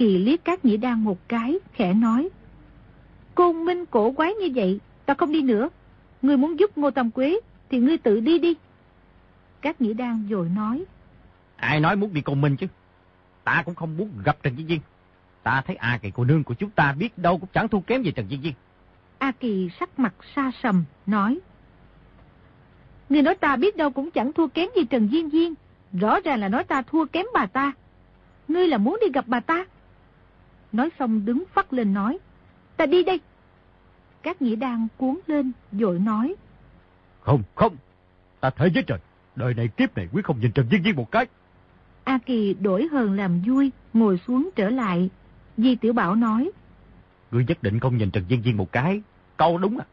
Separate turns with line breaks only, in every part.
Kỳ liếc các nhĩ đan một cái, khẽ nói. Côn minh cổ quái như vậy, ta không đi nữa. Ngươi muốn giúp Ngô Tam Quế, thì ngươi tự đi đi. Các nhĩ đan rồi nói.
Ai nói muốn đi công minh chứ? Ta cũng không muốn gặp Trần Duyên Duyên. Ta thấy A Kỳ cô nương của chúng ta biết đâu cũng chẳng thua kém gì Trần Duyên Duyên.
A Kỳ sắc mặt xa sầm, nói. Ngươi nói ta biết đâu cũng chẳng thua kém gì Trần Duyên Duyên. Rõ ràng là nói ta thua kém bà ta. Ngươi là muốn đi gặp bà ta. Nói xong đứng phát lên nói. Ta đi đây. Các nhĩ đang cuốn lên, dội nói.
Không, không. Ta thấy với trời. Đời này kiếp này quyết không nhìn Trần Duyên Duyên một cái.
A Kỳ đổi hờn làm vui, ngồi xuống trở lại. Di Tiểu Bảo nói.
Ngươi nhất định không nhìn Trần Duyên Duyên một cái. Câu đúng à.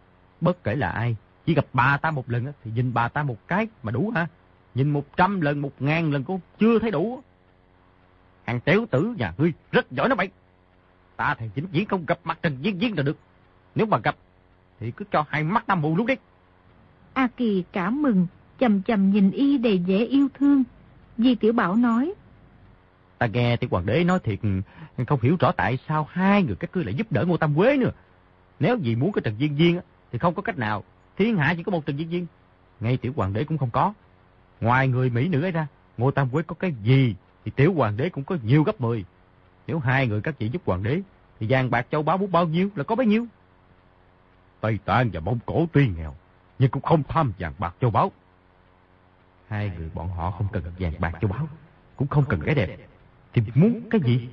Bất kể là ai, chỉ gặp bà ta một lần thì nhìn bà ta một cái mà đủ hả? Nhìn một trăm lần, một ngàn lần cũng chưa thấy đủ. Hàng tiểu tử nhà ngươi rất giỏi nó bậy. Ta thì chính chỉ không gặp mặt Trần Duyên Duyên là được. Nếu mà gặp, thì cứ cho hai mắt năm mù luôn đi.
A Kỳ cảm mừng, chầm chầm nhìn y đầy vẻ yêu thương. Di Tiểu Bảo nói.
Ta nghe tiểu hoàng đế nói thiệt, không hiểu rõ tại sao hai người các ngươi lại giúp đỡ Ngô Tam Quế nữa. Nếu vì muốn có Trần Duyên Duyên thì không có cách nào. Thiên hạ chỉ có một Trần Duyên Duyên. Ngay tiểu hoàng đế cũng không có. Ngoài người Mỹ nữ ấy ra, Ngô Tam Quế có cái gì thì tiểu hoàng đế cũng có nhiều gấp 10. Nếu hai người các chị giúp hoàng đế, thì vàng bạc châu báu muốn bao nhiêu là có bấy nhiêu. Tây Tạng và Mông Cổ tuy nghèo, nhưng cũng không tham vàng bạc châu báu. Hai người bọn họ không cần vàng bạc châu báu, cũng không cần cái đẹp. Thì muốn cái gì?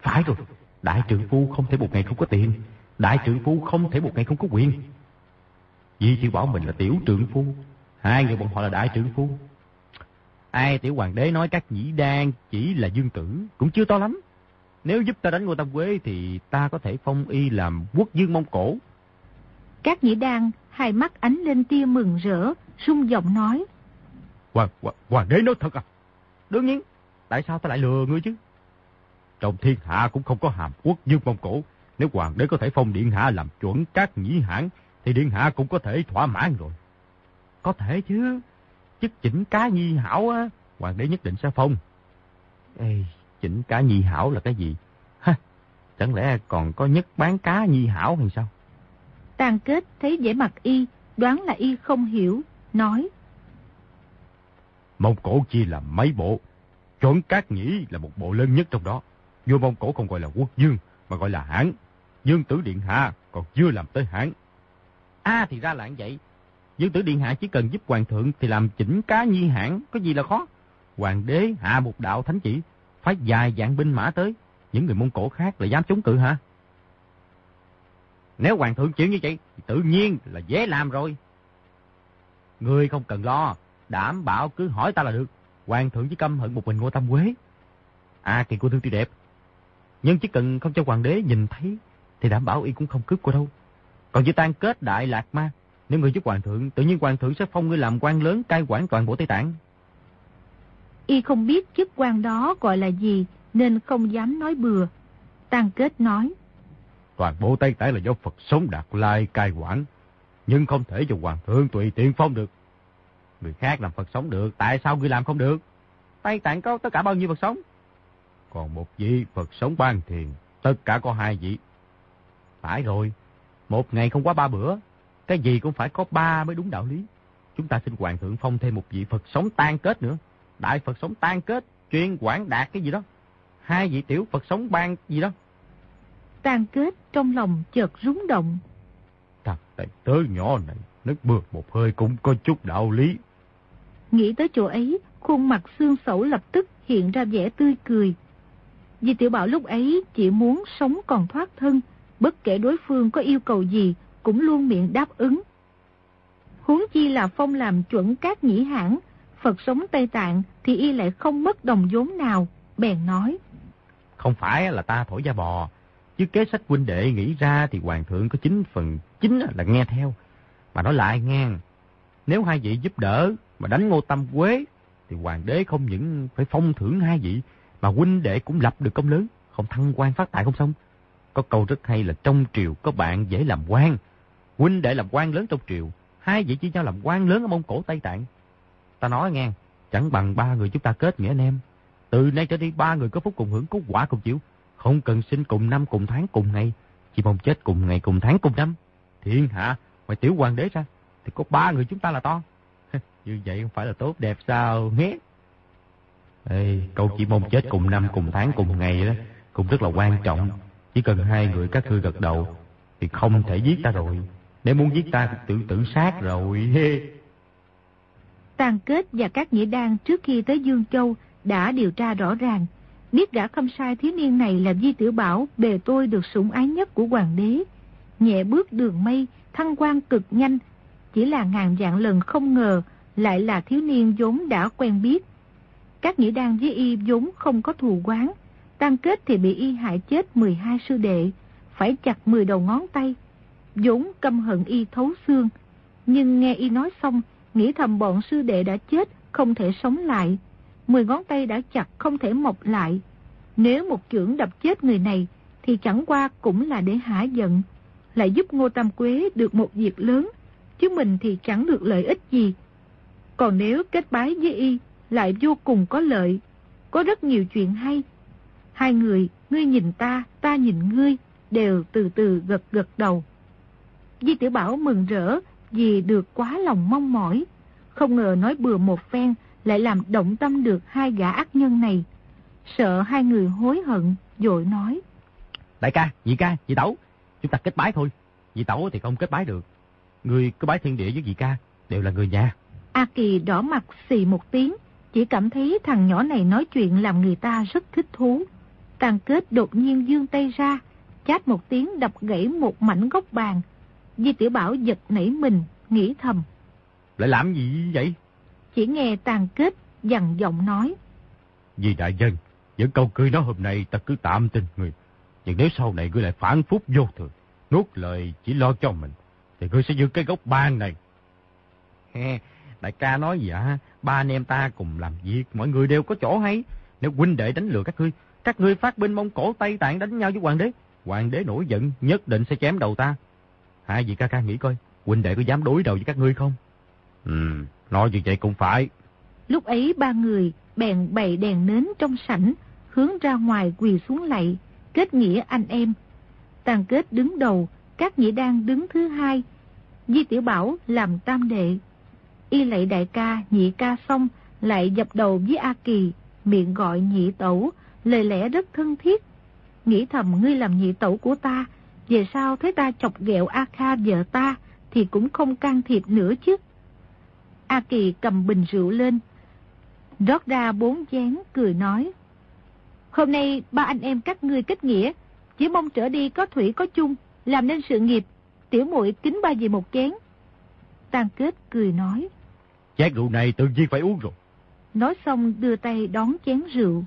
Phải rồi, đại trưởng phu không thể một ngày không có tiền. Đại trưởng phu không thể một ngày không có quyền. Vì chỉ bảo mình là tiểu trưởng phu, hai người bọn họ là đại trưởng phu. Ai tiểu hoàng đế nói các nhĩ đan chỉ là dương tử, cũng chưa to lắm. Nếu giúp ta đánh Ngô Tam Quế thì ta có thể phong y làm quốc dương Mông Cổ.
Các nhĩ đan, hai mắt ánh lên tia mừng rỡ, sung giọng nói.
Hoàng, hoàng, hoàng đế nói thật à? Đương nhiên, tại sao ta lại lừa ngươi chứ? Trong thiên hạ cũng không có hàm quốc dương Mông Cổ. Nếu hoàng đế có thể phong điện hạ làm chuẩn các nhĩ hãng, thì điện hạ cũng có thể thỏa mãn rồi. Có thể chứ, chức chỉnh cá nhi hảo á, hoàng đế nhất định sẽ phong. Ê, chỉnh cá nhi hảo là cái gì? Ha, chẳng lẽ còn có nhất bán cá nhi hảo hay sao?
Tàn kết thấy vẻ mặt y, đoán là y không hiểu, nói.
Mông Cổ chia làm mấy bộ, chuẩn cát nhĩ là một bộ lớn nhất trong đó. Vua Mông Cổ không gọi là quốc dương, mà gọi là hãng. Dương tử điện hạ còn chưa làm tới hãng. À thì ra là vậy. Dương tử điện hạ chỉ cần giúp hoàng thượng thì làm chỉnh cá nhi hãng, có gì là khó. Hoàng đế hạ một đạo thánh chỉ, phải dài dạng binh mã tới. Những người Mông Cổ khác lại dám chống cự hả? Nếu hoàng thượng chịu như vậy, thì tự nhiên là dễ làm rồi. Ngươi không cần lo, đảm bảo cứ hỏi ta là được. Hoàng thượng chỉ căm hận một mình Ngô Tam Quế. À kỳ cô thương tuy đẹp. Nhưng chỉ cần không cho hoàng đế nhìn thấy, thì đảm bảo y cũng không cướp cô đâu. Còn như tan kết đại lạc ma, nếu ngươi giúp hoàng thượng, tự nhiên hoàng thượng sẽ phong ngươi làm quan lớn cai quản toàn bộ Tây Tạng.
Y không biết chức quan đó gọi là gì, nên không dám nói bừa. Tăng kết nói.
Toàn bộ Tây Tạng là do Phật sống Đạt Lai cai quản, nhưng không thể cho hoàng thượng tùy tiện phong được. Người khác làm Phật sống được, tại sao ngươi làm không được? Tây Tạng có tất cả bao nhiêu Phật sống? Còn một vị Phật sống ban thiền, tất cả có hai vị. Phải rồi, một ngày không quá ba bữa, cái gì cũng phải có ba mới đúng đạo lý. Chúng ta xin hoàng thượng phong thêm một vị Phật sống tan kết nữa. Đại Phật sống tan kết, chuyên quản đạt cái gì đó. Hai vị tiểu Phật sống ban gì đó.
Tan kết trong lòng chợt rúng động.
Thằng tài tớ nhỏ này, nước mưa một hơi cũng có chút đạo lý.
Nghĩ tới chỗ ấy, khuôn mặt xương sẩu lập tức hiện ra vẻ tươi cười. Di Tiểu Bảo lúc ấy chỉ muốn sống còn thoát thân, bất kể đối phương có yêu cầu gì, cũng luôn miệng đáp ứng. Huống chi là phong làm chuẩn các nhĩ hãng, Phật sống Tây Tạng thì y lại không mất đồng vốn nào, bèn nói.
Không phải là ta thổi da bò, chứ kế sách huynh đệ nghĩ ra thì hoàng thượng có chính phần chính là nghe theo. Mà nói lại nghe, nếu hai vị giúp đỡ mà đánh ngô tâm quế, thì hoàng đế không những phải phong thưởng hai vị, mà huynh đệ cũng lập được công lớn, không thăng quan phát tài không xong. Có câu rất hay là trong triều có bạn dễ làm quan. Huynh đệ làm quan lớn trong triều, hai vị chỉ nhau làm quan lớn ở Mông Cổ Tây Tạng. Ta nói nghe, chẳng bằng ba người chúng ta kết nghĩa anh em. Từ nay trở đi ba người có phúc cùng hưởng, có quả cùng chịu. Không cần sinh cùng năm cùng tháng cùng ngày, chỉ mong chết cùng ngày cùng tháng cùng năm. Thiên hạ, ngoài tiểu hoàng đế ra, thì có ba người chúng ta là to. Như vậy không phải là tốt đẹp sao? Nghe. Ê, câu chỉ mong chết cùng năm cùng tháng cùng ngày đó, cũng rất là quan trọng. Chỉ cần hai người các ngươi gật đầu, thì không thể giết ta rồi. Nếu muốn giết ta thì tự tử sát rồi.
Tàn kết và các nghĩa đan trước khi tới Dương Châu đã điều tra rõ ràng. Biết gã không sai thiếu niên này là Di Tiểu Bảo, bề tôi được sủng ái nhất của hoàng đế. Nhẹ bước đường mây, thăng quan cực nhanh. Chỉ là ngàn dạng lần không ngờ, lại là thiếu niên vốn đã quen biết. Các nghĩa đan với y vốn không có thù quán. Tan kết thì bị y hại chết 12 sư đệ, phải chặt 10 đầu ngón tay. dũng căm hận y thấu xương. Nhưng nghe y nói xong, nghĩ thầm bọn sư đệ đã chết, không thể sống lại. Mười ngón tay đã chặt không thể mọc lại. Nếu một chưởng đập chết người này, thì chẳng qua cũng là để hả giận. Lại giúp Ngô Tam Quế được một việc lớn, chứ mình thì chẳng được lợi ích gì. Còn nếu kết bái với y, lại vô cùng có lợi, có rất nhiều chuyện hay. Hai người, ngươi nhìn ta, ta nhìn ngươi, đều từ từ gật gật đầu. Di Tiểu Bảo mừng rỡ vì được quá lòng mong mỏi. Không ngờ nói bừa một phen lại làm động tâm được hai gã ác nhân này. Sợ hai người hối hận, dội nói.
Đại ca, nhị ca, nhị tẩu, chúng ta kết bái thôi. Nhị tẩu thì không kết bái được. Người có bái thiên địa với nhị ca, đều là người nhà.
A Kỳ đỏ mặt xì một tiếng, chỉ cảm thấy thằng nhỏ này nói chuyện làm người ta rất thích thú. Tàn kết đột nhiên dương tay ra, chát một tiếng đập gãy một mảnh góc bàn. Di Tiểu Bảo giật nảy mình, nghĩ thầm.
Lại làm gì vậy?
Chỉ nghe tàn kết dằn giọng nói.
Vì đại dân, những câu cười nói hôm nay ta cứ tạm tin người. Nhưng nếu sau này ngươi lại phản phúc vô thường, nuốt lời chỉ lo cho mình, thì ngươi sẽ giữ cái gốc ban này. He, đại ca nói gì hả? Ba anh em ta cùng làm việc, mọi người đều có chỗ hay. Nếu huynh đệ đánh lừa các ngươi, các ngươi phát binh Mông Cổ Tây Tạng đánh nhau với hoàng đế. Hoàng đế nổi giận, nhất định sẽ chém đầu ta. Hai vị ca ca nghĩ coi, huynh đệ có dám đối đầu với các ngươi không? Ừ, nói như vậy cũng phải.
Lúc ấy ba người bèn bày đèn nến trong sảnh, hướng ra ngoài quỳ xuống lạy, kết nghĩa anh em. Tàn kết đứng đầu, các nghĩa đang đứng thứ hai. Di Tiểu Bảo làm tam đệ. Y lạy đại ca, nhị ca xong, lại dập đầu với A Kỳ, miệng gọi nhị tẩu, lời lẽ rất thân thiết. Nghĩ thầm ngươi làm nhị tẩu của ta, về sau thấy ta chọc ghẹo A Kha vợ ta, thì cũng không can thiệp nữa chứ. A Kỳ cầm bình rượu lên, rót ra bốn chén, cười nói. Hôm nay ba anh em các ngươi kết nghĩa, chỉ mong trở đi có thủy có chung, làm nên sự nghiệp, tiểu muội kính ba về một chén. Tàn kết cười nói.
Chén rượu này tự nhiên phải uống rồi.
Nói xong đưa tay đón chén rượu.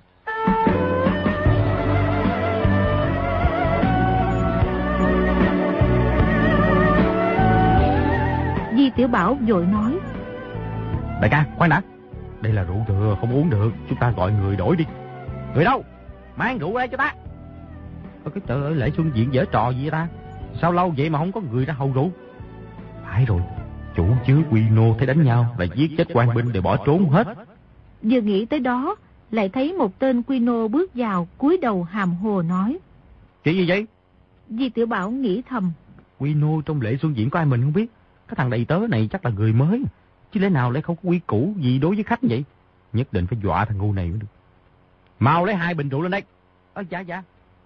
Tiểu Bảo vội nói.
Đại ca, khoan đã. Đây là rượu thừa, không uống được. Chúng ta gọi người đổi đi. Người đâu? Mang rượu ra cho ta. Ôi cái trời ơi, lễ xuân diện dở trò gì vậy ta? Sao lâu vậy mà không có người ra hầu rượu? Phải rồi, chủ chứa quy nô thấy đánh nhau và giết chết quan binh để bỏ trốn hết.
Vừa nghĩ tới đó, lại thấy một tên quy nô bước vào, cúi đầu hàm hồ nói.
Chuyện gì vậy?
Di Tiểu Bảo nghĩ thầm.
Quy nô trong lễ xuân diễn có ai mình không biết. Cái thằng đầy tớ này chắc là người mới. Chứ lẽ nào lại không có quy củ gì đối với khách vậy? Nhất định phải dọa thằng ngu này mới được. Mau lấy hai bình rượu lên đây. Ơ dạ dạ.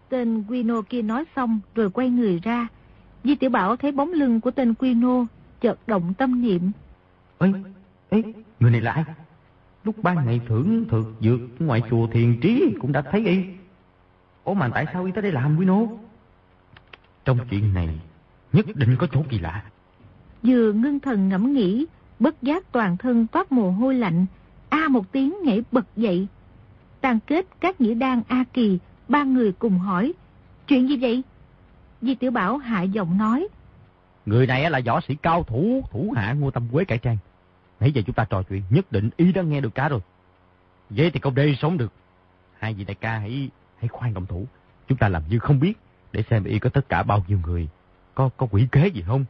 Tên Quino kia nói xong rồi quay người ra. Di Tiểu Bảo thấy bóng lưng của tên Quino, chợt động tâm niệm.
Ê, ê, người này là ai? Lúc ban ngày thưởng thực dược ngoài chùa thiền trí cũng đã thấy y. Ủa mà tại sao y tới đây làm Quino? Trong chuyện này nhất định có chỗ kỳ lạ.
Vừa ngưng thần ngẫm nghĩ, bất giác toàn thân toát mồ hôi lạnh, A một tiếng nhảy bật dậy. Tàn kết các nghĩa đan A Kỳ, ba người cùng hỏi. Chuyện gì vậy? Di Tiểu Bảo hạ giọng nói.
Người này là võ sĩ cao thủ, thủ hạ Ngô Tâm Quế cải trang. Nãy giờ chúng ta trò chuyện, nhất định y đã nghe được cả rồi. Vậy thì không đê sống được. Hai vị đại ca hãy hãy khoan động thủ. Chúng ta làm như không biết, để xem y có tất cả bao nhiêu người. Có có quỷ kế gì không?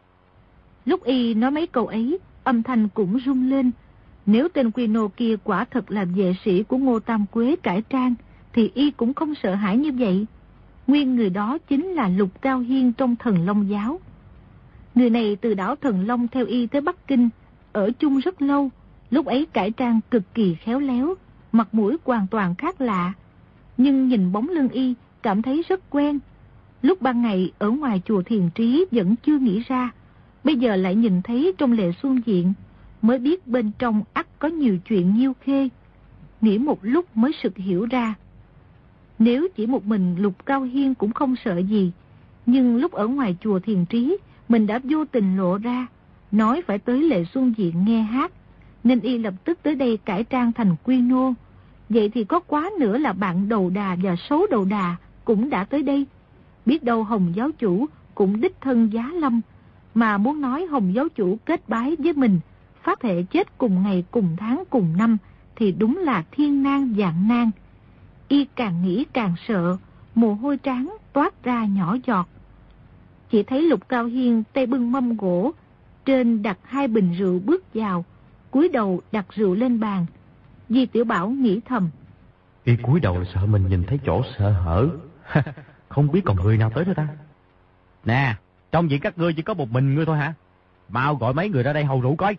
Lúc y nói mấy câu ấy, âm thanh cũng rung lên. Nếu tên Quino kia quả thật là vệ sĩ của Ngô Tam Quế cải trang, thì y cũng không sợ hãi như vậy. Nguyên người đó chính là Lục Cao Hiên trong thần Long giáo. Người này từ đảo Thần Long theo y tới Bắc Kinh, ở chung rất lâu, lúc ấy cải trang cực kỳ khéo léo, mặt mũi hoàn toàn khác lạ. Nhưng nhìn bóng lưng y, cảm thấy rất quen. Lúc ban ngày ở ngoài chùa Thiền Trí vẫn chưa nghĩ ra, bây giờ lại nhìn thấy trong lệ xuân diện, mới biết bên trong ắt có nhiều chuyện nhiêu khê. Nghĩ một lúc mới sực hiểu ra. Nếu chỉ một mình Lục Cao Hiên cũng không sợ gì, nhưng lúc ở ngoài chùa Thiền Trí, mình đã vô tình lộ ra, nói phải tới Lệ Xuân Diện nghe hát, nên y lập tức tới đây cải trang thành quy nô. Vậy thì có quá nữa là bạn đầu đà và xấu đầu đà cũng đã tới đây. Biết đâu Hồng giáo chủ cũng đích thân giá lâm, mà muốn nói Hồng giáo chủ kết bái với mình, phát hệ chết cùng ngày cùng tháng cùng năm, thì đúng là thiên nan dạng nan. Y càng nghĩ càng sợ, mồ hôi trắng toát ra nhỏ giọt. Chỉ thấy Lục Cao Hiên tay bưng mâm gỗ, trên đặt hai bình rượu bước vào, cúi đầu đặt rượu lên bàn. Di Tiểu Bảo nghĩ thầm.
Y cúi đầu sợ mình nhìn thấy chỗ sợ hở. Không biết còn người nào tới nữa ta. Nè, trong viện các ngươi chỉ có một mình ngươi thôi hả? Mau gọi mấy người ra đây hầu rượu coi.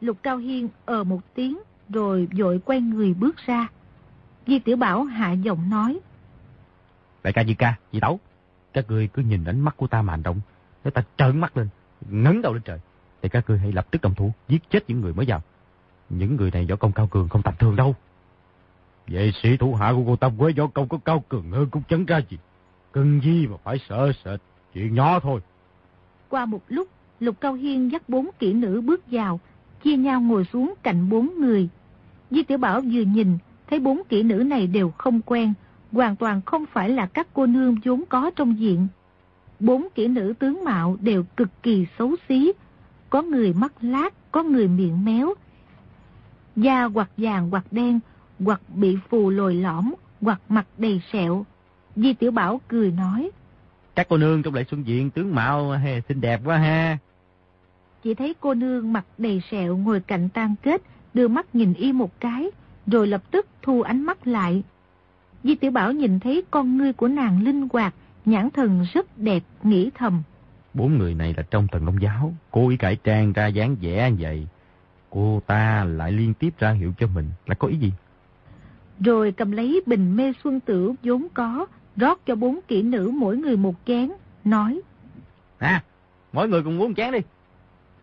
Lục Cao Hiên ờ một tiếng, rồi vội quay người bước ra. Di Tiểu Bảo hạ giọng nói.
Đại ca Di ca, Di Tấu, các ngươi cứ nhìn ánh mắt của ta mà hành động. Nếu ta trợn mắt lên, ngấn đầu lên trời, thì các ngươi hãy lập tức đồng thủ, giết chết những người mới vào. Những người này võ công cao cường không tầm thường đâu. Vệ sĩ thủ hạ của cô Tâm Quế võ công có cao cường hơn cũng chẳng ra gì. Cần gì mà phải sợ sệt, chuyện nhỏ thôi.
Qua một lúc, Lục Cao Hiên dắt bốn kỹ nữ bước vào, chia nhau ngồi xuống cạnh bốn người. Di Tiểu Bảo vừa nhìn, thấy bốn kỹ nữ này đều không quen, hoàn toàn không phải là các cô nương vốn có trong diện. Bốn kỹ nữ tướng mạo đều cực kỳ xấu xí, có người mắt lát, có người miệng méo. Da hoặc vàng hoặc đen, hoặc bị phù lồi lõm, hoặc mặt đầy sẹo. Di Tiểu Bảo cười nói.
Các cô nương trong lễ xuân diện tướng mạo he, xinh đẹp quá ha.
Chỉ thấy cô nương mặt đầy sẹo ngồi cạnh tan kết, đưa mắt nhìn y một cái, rồi lập tức thu ánh mắt lại. Di Tiểu Bảo nhìn thấy con ngươi của nàng linh hoạt, nhãn thần rất đẹp, nghĩ thầm.
Bốn người này là trong thần Long giáo, cố ý cải trang ra dáng vẻ vậy. Cô ta lại liên tiếp ra hiệu cho mình là có ý gì?
Rồi cầm lấy bình mê xuân tử vốn có, rót cho bốn kỹ nữ mỗi người một chén, nói.
À, mỗi người cùng uống chén đi.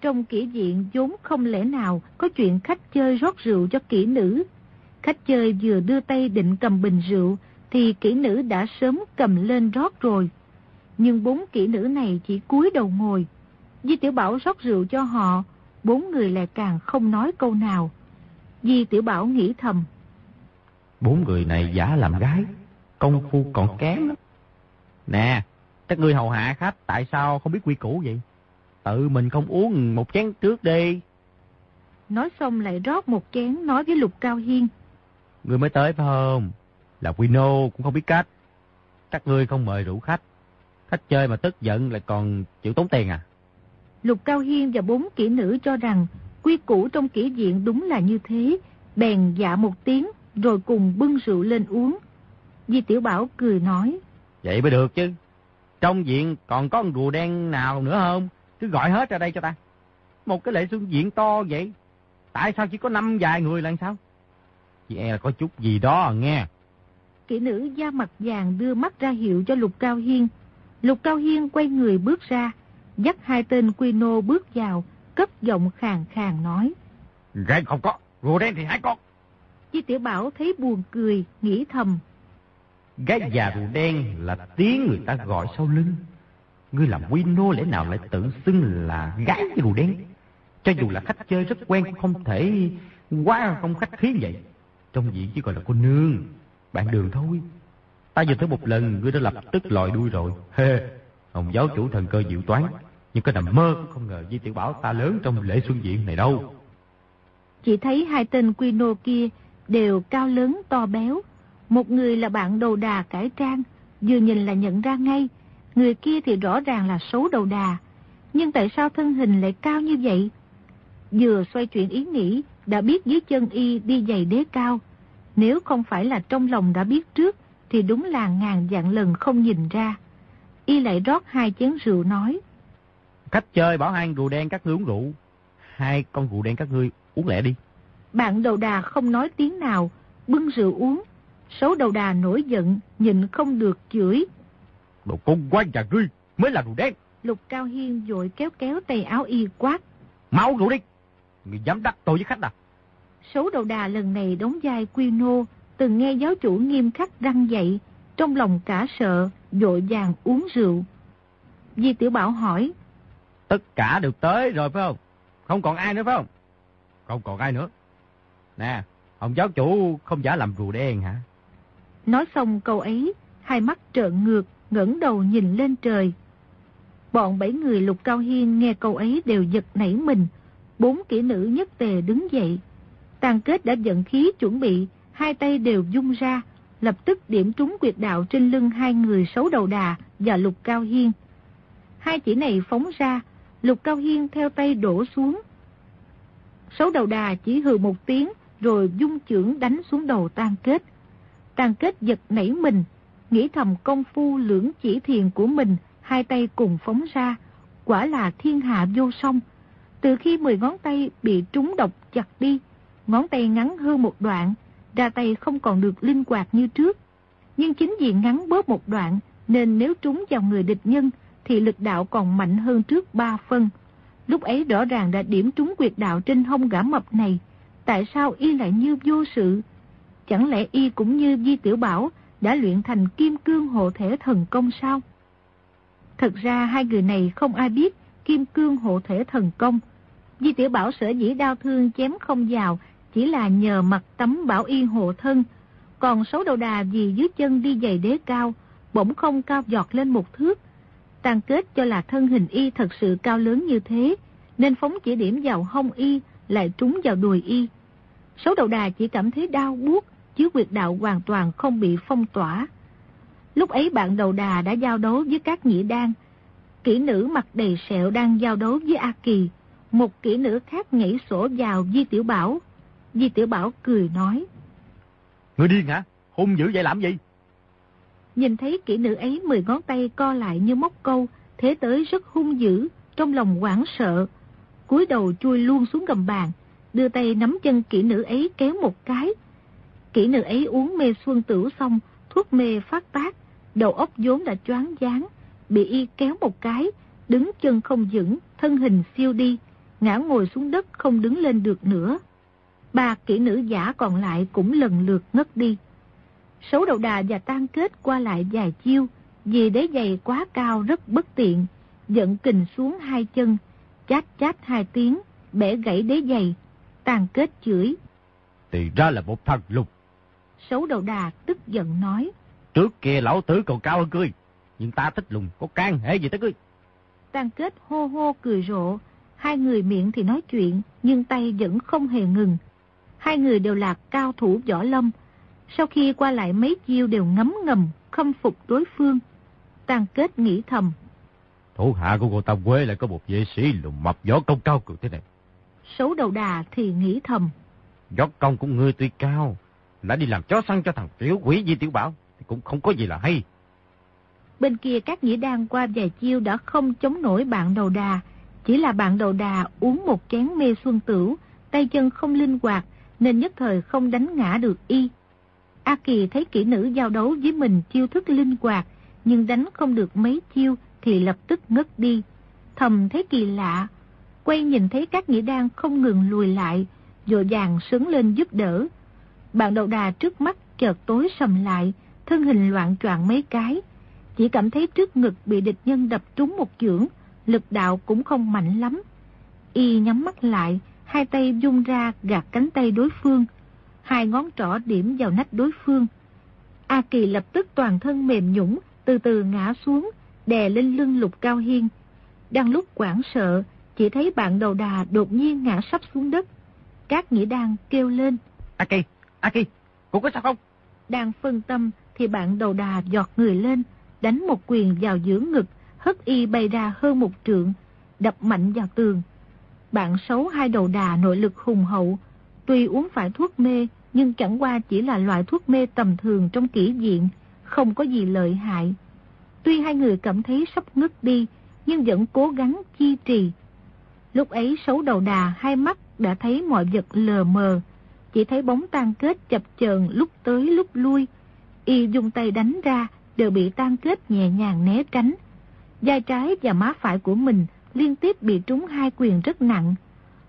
Trong kỹ diện vốn không lẽ nào có chuyện khách chơi rót rượu cho kỹ nữ. Khách chơi vừa đưa tay định cầm bình rượu, thì kỹ nữ đã sớm cầm lên rót rồi. Nhưng bốn kỹ nữ này chỉ cúi đầu ngồi. Di Tiểu Bảo rót rượu cho họ, bốn người lại càng không nói câu nào. Di Tiểu Bảo nghĩ thầm.
Bốn người này giả làm gái, công phu còn kém lắm. Nè, các ngươi hầu hạ khách tại sao không biết quy củ vậy? Tự mình không uống một chén trước đi.
Nói xong lại rót một chén nói với Lục Cao Hiên.
Người mới tới phải không? Là Quino cũng không biết cách. Các ngươi không mời rượu khách. Khách chơi mà tức giận lại còn chịu tốn tiền à?
Lục Cao Hiên và bốn kỹ nữ cho rằng quy củ trong kỹ diện đúng là như thế. Bèn dạ một tiếng rồi cùng bưng rượu lên uống. Di Tiểu Bảo cười nói.
Vậy mới được chứ. Trong diện còn có con rùa đen nào nữa không? Cứ gọi hết ra đây cho ta. Một cái lễ xuân diện to vậy. Tại sao chỉ có năm vài người là sao? Chị e là có chút gì đó à, nghe.
Kỹ nữ da mặt vàng đưa mắt ra hiệu cho Lục Cao Hiên. Lục Cao Hiên quay người bước ra, dắt hai tên quy nô bước vào, cất giọng khàn khàn nói.
Gái không có, rùa đen thì hai con.
Chi Tiểu Bảo thấy buồn cười, nghĩ thầm.
Gái già rùa đen là tiếng người ta gọi sau lưng. Ngươi làm quy nô lẽ nào lại tự xưng là gái rùa đen? Cho dù là khách chơi rất quen cũng không thể Quá không khách khí vậy. Trong diện chỉ gọi là cô nương. Bạn đường thôi. Ta vừa tới một lần, ngươi đã lập tức lòi đuôi rồi. Hê, ông giáo chủ thần cơ diệu toán. Nhưng có nằm mơ cũng không ngờ Di Tiểu Bảo ta lớn trong lễ xuân diện này đâu.
Chỉ thấy hai tên quy nô kia đều cao lớn to béo. Một người là bạn đầu đà cải trang, vừa nhìn là nhận ra ngay. Người kia thì rõ ràng là xấu đầu đà. Nhưng tại sao thân hình lại cao như vậy? Vừa xoay chuyển ý nghĩ, đã biết dưới chân y đi giày đế cao. Nếu không phải là trong lòng đã biết trước, thì đúng là ngàn dạng lần không nhìn ra. Y lại rót hai chén rượu nói.
Khách chơi bảo hai rượu đen các ngươi uống rượu. Hai con rượu đen các ngươi uống lẹ đi.
Bạn đầu đà không nói tiếng nào, bưng rượu uống. Xấu đầu đà nổi giận, nhịn không được chửi.
Đồ con quan nhà ngươi mới là rượu đen.
Lục Cao Hiên vội kéo kéo tay áo y quát.
Mau rượu đi. Người dám đắc tội với khách à?
Xấu đầu đà lần này đóng vai quy nô, từng nghe giáo chủ nghiêm khắc răng dậy, trong lòng cả sợ, dội vàng uống rượu. Di Tiểu Bảo hỏi.
Tất cả được tới rồi phải không? Không còn ai nữa phải không? Không còn ai nữa. Nè, ông giáo chủ không giả làm rùa đen hả?
Nói xong câu ấy, hai mắt trợn ngược, ngẩng đầu nhìn lên trời. Bọn bảy người lục cao hiên nghe câu ấy đều giật nảy mình. Bốn kỹ nữ nhất tề đứng dậy. Tàn kết đã giận khí chuẩn bị, hai tay đều dung ra, lập tức điểm trúng quyệt đạo trên lưng hai người xấu đầu đà và lục cao hiên. Hai chỉ này phóng ra, lục cao hiên theo tay đổ xuống. Xấu đầu đà chỉ hừ một tiếng, rồi dung chưởng đánh xuống đầu tan kết. Tan kết giật nảy mình, nghĩ thầm công phu lưỡng chỉ thiền của mình, hai tay cùng phóng ra, quả là thiên hạ vô song. Từ khi 10 ngón tay bị trúng độc chặt đi, ngón tay ngắn hơn một đoạn, ra tay không còn được linh hoạt như trước. Nhưng chính vì ngắn bớt một đoạn, nên nếu trúng vào người địch nhân, thì lực đạo còn mạnh hơn trước ba phân. Lúc ấy rõ ràng đã điểm trúng quyệt đạo trên hông gã mập này. Tại sao y lại như vô sự? Chẳng lẽ y cũng như Di Tiểu Bảo đã luyện thành kim cương hộ thể thần công sao? Thật ra hai người này không ai biết kim cương hộ thể thần công. Di Tiểu Bảo sở dĩ đau thương chém không vào chỉ là nhờ mặt tấm bảo y hộ thân. Còn xấu đầu đà vì dưới chân đi giày đế cao, bỗng không cao giọt lên một thước. Tàn kết cho là thân hình y thật sự cao lớn như thế, nên phóng chỉ điểm vào hông y, lại trúng vào đùi y. Xấu đầu đà chỉ cảm thấy đau buốt, chứ quyệt đạo hoàn toàn không bị phong tỏa. Lúc ấy bạn đầu đà đã giao đấu với các nhị đan. Kỹ nữ mặt đầy sẹo đang giao đấu với A Kỳ. Một kỹ nữ khác nhảy sổ vào Di Tiểu Bảo. Di Tiểu Bảo cười nói.
Người điên hả? Hung dữ vậy làm gì?
Nhìn thấy kỹ nữ ấy mười ngón tay co lại như móc câu, thế tới rất hung dữ, trong lòng hoảng sợ. cúi đầu chui luôn xuống gầm bàn, đưa tay nắm chân kỹ nữ ấy kéo một cái. Kỹ nữ ấy uống mê xuân tử xong, thuốc mê phát tác, đầu óc vốn đã choáng váng, bị y kéo một cái, đứng chân không vững, thân hình siêu đi, ngã ngồi xuống đất không đứng lên được nữa. Ba kỹ nữ giả còn lại cũng lần lượt ngất đi. Sấu đầu đà và tan kết qua lại vài chiêu, vì đế giày quá cao rất bất tiện, giận kình xuống hai chân, chát chát hai tiếng, bẻ gãy đế giày, tan kết chửi.
Thì ra là một thằng lục.
Sấu đầu đà tức giận nói.
Trước kia lão tử còn cao hơn ngươi, nhưng ta thích lùng, có can hệ gì tới ngươi.
Tan kết hô hô cười rộ, hai người miệng thì nói chuyện, nhưng tay vẫn không hề ngừng. Hai người đều là cao thủ võ lâm, sau khi qua lại mấy chiêu đều ngấm ngầm, khâm phục đối phương. Tàn kết nghĩ thầm.
Thủ hạ của cô Tam Quế lại có một vệ sĩ lùm mập võ công cao cường thế này.
Xấu đầu đà thì nghĩ thầm.
Võ công của ngươi tuy cao, lại đi làm chó săn cho thằng tiểu quỷ Di Tiểu Bảo, thì cũng không có gì là hay.
Bên kia các nhĩ đang qua vài chiêu đã không chống nổi bạn đầu đà. Chỉ là bạn đầu đà uống một chén mê xuân tửu, tay chân không linh hoạt, nên nhất thời không đánh ngã được y. A Kỳ thấy kỹ nữ giao đấu với mình chiêu thức linh hoạt, nhưng đánh không được mấy chiêu thì lập tức ngất đi. Thầm thấy kỳ lạ, quay nhìn thấy các nghĩa đang không ngừng lùi lại, dội dàng sướng lên giúp đỡ. Bạn đầu đà trước mắt chợt tối sầm lại, thân hình loạn choạng mấy cái. Chỉ cảm thấy trước ngực bị địch nhân đập trúng một chưởng, lực đạo cũng không mạnh lắm. Y nhắm mắt lại, hai tay dung ra gạt cánh tay đối phương, hai ngón trỏ điểm vào nách đối phương. A Kỳ lập tức toàn thân mềm nhũng, từ từ ngã xuống, đè lên lưng Lục Cao Hiên. Đang lúc quảng sợ, chỉ thấy bạn đầu đà đột nhiên ngã sắp xuống đất. Các nghĩa đang kêu lên.
A Kỳ, A Kỳ, cô có sao không?
Đang phân tâm thì bạn đầu đà giọt người lên, đánh một quyền vào giữa ngực, hất y bay ra hơn một trượng, đập mạnh vào tường. Bạn xấu hai đầu đà nội lực hùng hậu, tuy uống phải thuốc mê, nhưng chẳng qua chỉ là loại thuốc mê tầm thường trong kỹ diện, không có gì lợi hại. Tuy hai người cảm thấy sắp ngất đi, nhưng vẫn cố gắng chi trì. Lúc ấy xấu đầu đà hai mắt đã thấy mọi vật lờ mờ, chỉ thấy bóng tan kết chập chờn lúc tới lúc lui. Y dùng tay đánh ra, đều bị tan kết nhẹ nhàng né tránh. Vai trái và má phải của mình liên tiếp bị trúng hai quyền rất nặng.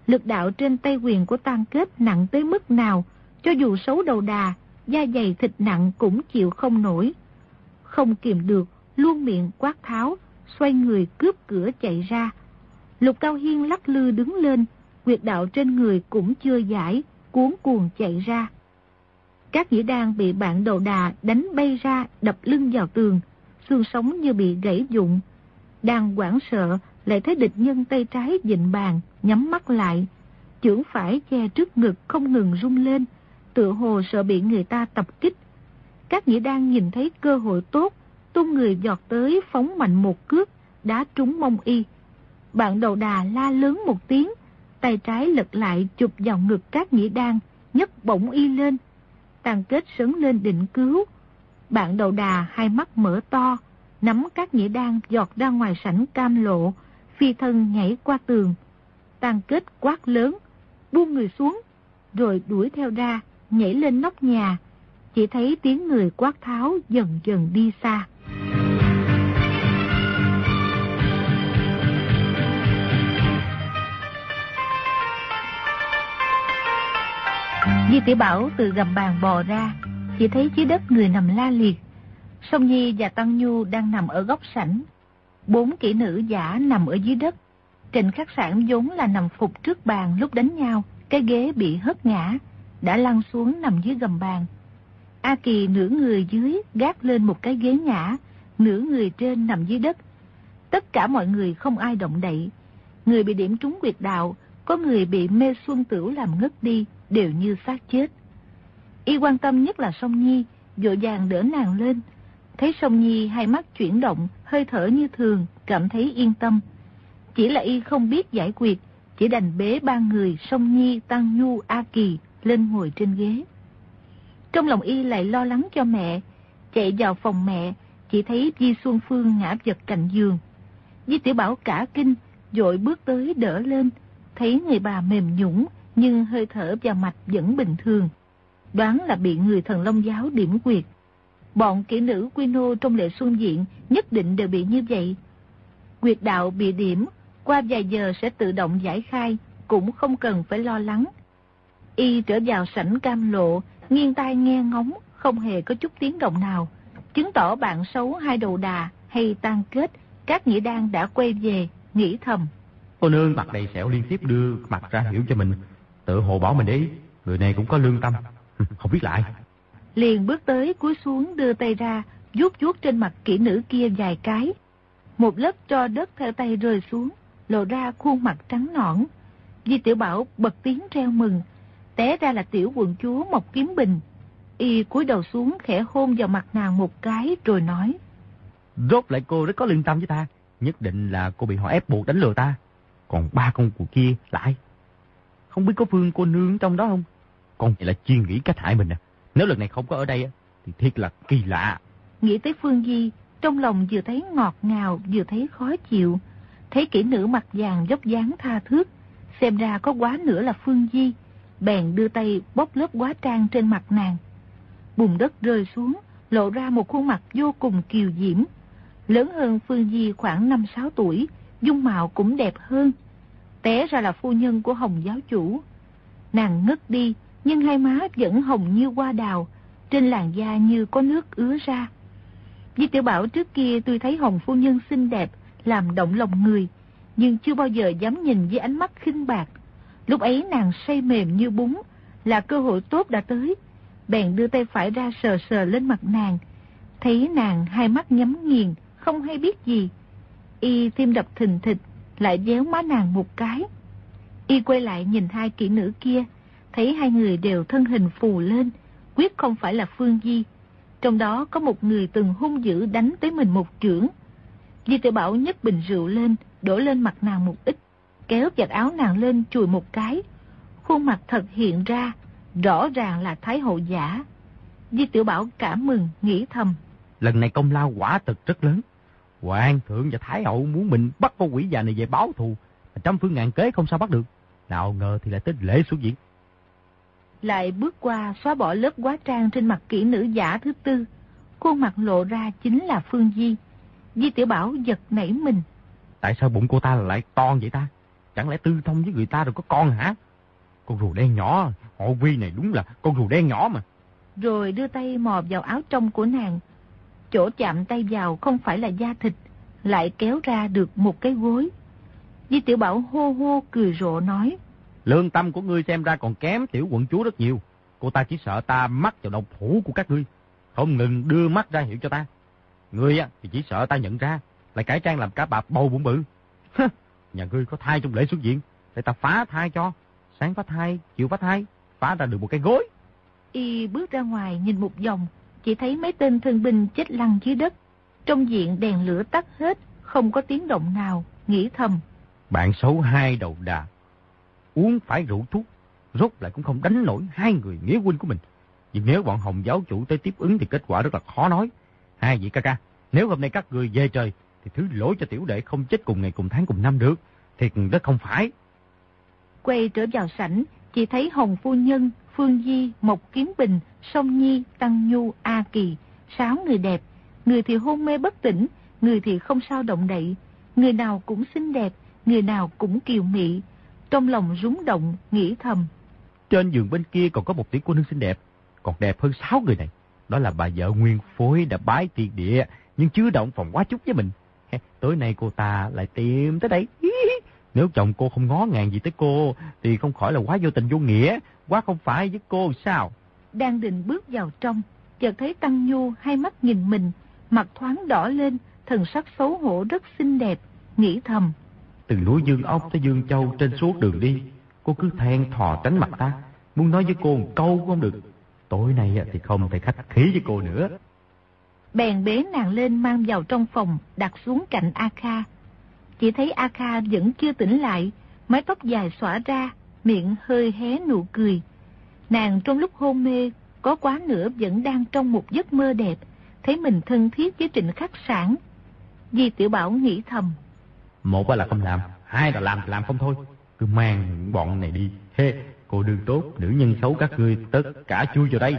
Lực đạo trên tay quyền của tan kết nặng tới mức nào, cho dù xấu đầu đà, da dày thịt nặng cũng chịu không nổi. Không kìm được, luôn miệng quát tháo, xoay người cướp cửa chạy ra. Lục Cao Hiên lắc lư đứng lên, quyệt đạo trên người cũng chưa giải, cuốn cuồng chạy ra. Các nghĩa đan bị bạn đầu đà đánh bay ra đập lưng vào tường, xương sống như bị gãy dụng. Đang quảng sợ, lại thấy địch nhân tay trái dịnh bàn, nhắm mắt lại. Chưởng phải che trước ngực không ngừng rung lên, tựa hồ sợ bị người ta tập kích. Các nghĩa đan nhìn thấy cơ hội tốt, tung người giọt tới phóng mạnh một cước, đá trúng mông y. Bạn đầu đà la lớn một tiếng, tay trái lật lại chụp vào ngực các nghĩa đan, nhấc bổng y lên. Tàn kết sấn lên định cứu. Bạn đầu đà hai mắt mở to, nắm các nghĩa đan giọt ra ngoài sảnh cam lộ, phi thân nhảy qua tường. Tàn kết quát lớn, buông người xuống, rồi đuổi theo ra, nhảy lên nóc nhà. Chỉ thấy tiếng người quát tháo dần dần đi xa. Di tiểu Bảo từ gầm bàn bò ra, chỉ thấy dưới đất người nằm la liệt. Song Nhi và Tăng Nhu đang nằm ở góc sảnh. Bốn kỹ nữ giả nằm ở dưới đất. Trịnh khắc sản vốn là nằm phục trước bàn lúc đánh nhau, cái ghế bị hất ngã, đã lăn xuống nằm dưới gầm bàn. A Kỳ nửa người dưới gác lên một cái ghế ngã, nửa người trên nằm dưới đất. Tất cả mọi người không ai động đậy. Người bị điểm trúng quyệt đạo, có người bị mê xuân tửu làm ngất đi, đều như xác chết. Y quan tâm nhất là Song Nhi, dội vàng đỡ nàng lên. Thấy Song Nhi hai mắt chuyển động, hơi thở như thường, cảm thấy yên tâm. Chỉ là Y không biết giải quyết, chỉ đành bế ba người Song Nhi, Tăng Nhu, A Kỳ lên ngồi trên ghế. Trong lòng Y lại lo lắng cho mẹ, chạy vào phòng mẹ, chỉ thấy Di Xuân Phương ngã vật cạnh giường. Di Tiểu Bảo cả kinh, dội bước tới đỡ lên, thấy người bà mềm nhũng, nhưng hơi thở và mạch vẫn bình thường. Đoán là bị người thần long giáo điểm quyệt. Bọn kỹ nữ quy nô trong lệ xuân diện nhất định đều bị như vậy. Quyệt đạo bị điểm, qua vài giờ sẽ tự động giải khai, cũng không cần phải lo lắng. Y trở vào sảnh cam lộ, nghiêng tai nghe ngóng, không hề có chút tiếng động nào, chứng tỏ bạn xấu hai đầu đà hay tan kết, các nghĩa đan đã quay về, nghĩ thầm.
Cô nương mặt đầy sẹo liên tiếp đưa mặt ra hiểu cho mình, tự hồ bảo mình đấy, người này cũng có lương tâm, không biết lại.
Liền bước tới cúi xuống đưa tay ra, vuốt vuốt trên mặt kỹ nữ kia vài cái. Một lớp cho đất theo tay rơi xuống, lộ ra khuôn mặt trắng nõn. Di Tiểu Bảo bật tiếng reo mừng, té ra là tiểu quận chúa Mộc Kiếm Bình. Y cúi đầu xuống khẽ hôn vào mặt nàng một cái rồi nói.
Rốt lại cô rất có lương tâm với ta, nhất định là cô bị họ ép buộc đánh lừa ta. Còn ba con của kia lại không biết có Phương cô nương trong đó không? Con chỉ là chuyên nghĩ cách hại mình à. Nếu lần này không có ở đây thì thiệt là kỳ lạ.
Nghĩ tới Phương Di, trong lòng vừa thấy ngọt ngào vừa thấy khó chịu. Thấy kỹ nữ mặt vàng dốc dáng tha thước, xem ra có quá nữa là Phương Di. Bèn đưa tay bóp lớp quá trang trên mặt nàng. Bùn đất rơi xuống, lộ ra một khuôn mặt vô cùng kiều diễm. Lớn hơn Phương Di khoảng 5-6 tuổi, dung mạo cũng đẹp hơn, té ra là phu nhân của Hồng giáo chủ. Nàng ngất đi, nhưng hai má vẫn hồng như hoa đào, trên làn da như có nước ứa ra. Di tiểu Bảo trước kia tôi thấy Hồng phu nhân xinh đẹp, làm động lòng người, nhưng chưa bao giờ dám nhìn với ánh mắt khinh bạc. Lúc ấy nàng say mềm như bún, là cơ hội tốt đã tới. Bèn đưa tay phải ra sờ sờ lên mặt nàng. Thấy nàng hai mắt nhắm nghiền, không hay biết gì. Y tim đập thình thịch, lại déo má nàng một cái. Y quay lại nhìn hai kỹ nữ kia, thấy hai người đều thân hình phù lên, quyết không phải là Phương Di. Trong đó có một người từng hung dữ đánh tới mình một chưởng. Di tiểu Bảo nhấc bình rượu lên, đổ lên mặt nàng một ít, kéo giặt áo nàng lên chùi một cái. Khuôn mặt thật hiện ra, rõ ràng là Thái hậu giả. Di Tiểu Bảo cảm mừng, nghĩ thầm.
Lần này công lao quả thực rất lớn. Hoàng thượng và Thái hậu muốn mình bắt con quỷ già này về báo thù. Trăm phương ngàn kế không sao bắt được. Nào ngờ thì lại tới lễ xuất diễn.
Lại bước qua xóa bỏ lớp quá trang trên mặt kỹ nữ giả thứ tư. Khuôn mặt lộ ra chính là Phương Di. Di Tiểu Bảo giật nảy mình.
Tại sao bụng cô ta lại to vậy ta? Chẳng lẽ tư thông với người ta rồi có con hả? Con rùa đen nhỏ, họ vi này đúng là con rùa đen nhỏ mà.
Rồi đưa tay mò vào áo trong của nàng. Chỗ chạm tay vào không phải là da thịt, lại kéo ra được một cái gối. Di Tiểu Bảo hô hô cười rộ nói.
Lương tâm của ngươi xem ra còn kém tiểu quận chúa rất nhiều. Cô ta chỉ sợ ta mắc vào độc thủ của các ngươi. Không ngừng đưa mắt ra hiệu cho ta. Ngươi á, thì chỉ sợ ta nhận ra. Lại cải trang làm cá bạc bầu bụng bự. Nhà ngươi có thai trong lễ xuất diện. Để ta phá thai cho. Sáng phá thai, chiều phá thai. Phá ra được một cái gối.
Y bước ra ngoài nhìn một vòng. Chỉ thấy mấy tên thân binh chết lăn dưới đất. Trong diện đèn lửa tắt hết. Không có tiếng động nào. Nghĩ thầm.
Bạn xấu hai đầu đà. Uống phải rượu thuốc. Rốt lại cũng không đánh nổi hai người nghĩa huynh của mình. Nhưng nếu bọn hồng giáo chủ tới tiếp ứng thì kết quả rất là khó nói. Hai vị ca ca, nếu hôm nay các người về trời thì thứ lỗi cho tiểu đệ không chết cùng ngày cùng tháng cùng năm được. Thiệt rất không phải.
Quay trở vào sảnh, chỉ thấy Hồng Phu Nhân, Phương Di, Mộc Kiếm Bình, Song Nhi, Tăng Nhu, A Kỳ, sáu người đẹp. Người thì hôn mê bất tỉnh, người thì không sao động đậy. Người nào cũng xinh đẹp, người nào cũng kiều mị. Trong lòng rúng động, nghĩ thầm.
Trên giường bên kia còn có một tỷ cô nương xinh đẹp, còn đẹp hơn sáu người này. Đó là bà vợ nguyên phối đã bái tiền địa, nhưng chưa động phòng quá chút với mình. Tối nay cô ta lại tìm tới đây. Nếu chồng cô không ngó ngàng gì tới cô, thì không khỏi là quá vô tình vô nghĩa, quá không phải với cô sao?
Đang định bước vào trong, chợt thấy Tăng Nhu hai mắt nhìn mình, mặt thoáng đỏ lên, thần sắc xấu hổ rất xinh đẹp, nghĩ thầm.
Từ núi Dương Ốc tới Dương Châu trên suốt đường đi, cô cứ than thò tránh mặt ta, muốn nói với cô một câu cũng không được. Tối nay thì không thể khách khí với cô nữa.
Bèn bế nàng lên mang vào trong phòng, đặt xuống cạnh A Kha. Chỉ thấy A Kha vẫn chưa tỉnh lại, mái tóc dài xõa ra, miệng hơi hé nụ cười. Nàng trong lúc hôn mê, có quá nữa vẫn đang trong một giấc mơ đẹp, thấy mình thân thiết với trịnh khắc sản. Di Tiểu Bảo nghĩ thầm.
Một là không làm, hai là làm làm không thôi. Cứ mang bọn này đi. Hê, cô đường tốt, nữ nhân xấu các ngươi tất cả chui vào đây.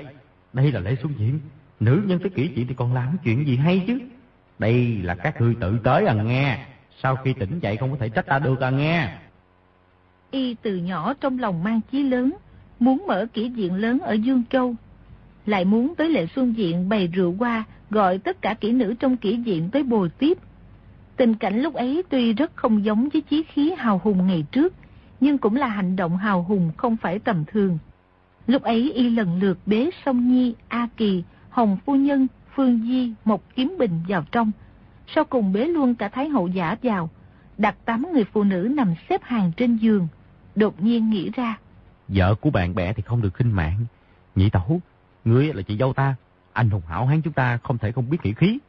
Đây là lễ xuống diễn. Nữ nhân tới kỹ chuyện thì còn làm chuyện gì hay chứ. Đây là các ngươi tự tới à nghe. Sau khi tỉnh dậy không có thể trách ta được à nghe.
Y từ nhỏ trong lòng mang chí lớn, muốn mở kỹ diện lớn ở Dương Châu. Lại muốn tới lệ xuân diện bày rượu qua, gọi tất cả kỹ nữ trong kỹ diện tới bồi tiếp. Tình cảnh lúc ấy tuy rất không giống với chí khí hào hùng ngày trước, nhưng cũng là hành động hào hùng không phải tầm thường. Lúc ấy y lần lượt bế Song Nhi, A Kỳ, Hồng Phu Nhân, Phương Di, Mộc Kiếm Bình vào trong. Sau cùng bế luôn cả Thái Hậu giả vào, đặt tám người phụ nữ nằm xếp hàng trên giường. Đột nhiên nghĩ ra.
Vợ của bạn bè thì không được khinh mạng. Nhị tẩu, ngươi là chị dâu ta. Anh hùng hảo hán chúng ta không thể không biết kỹ khí.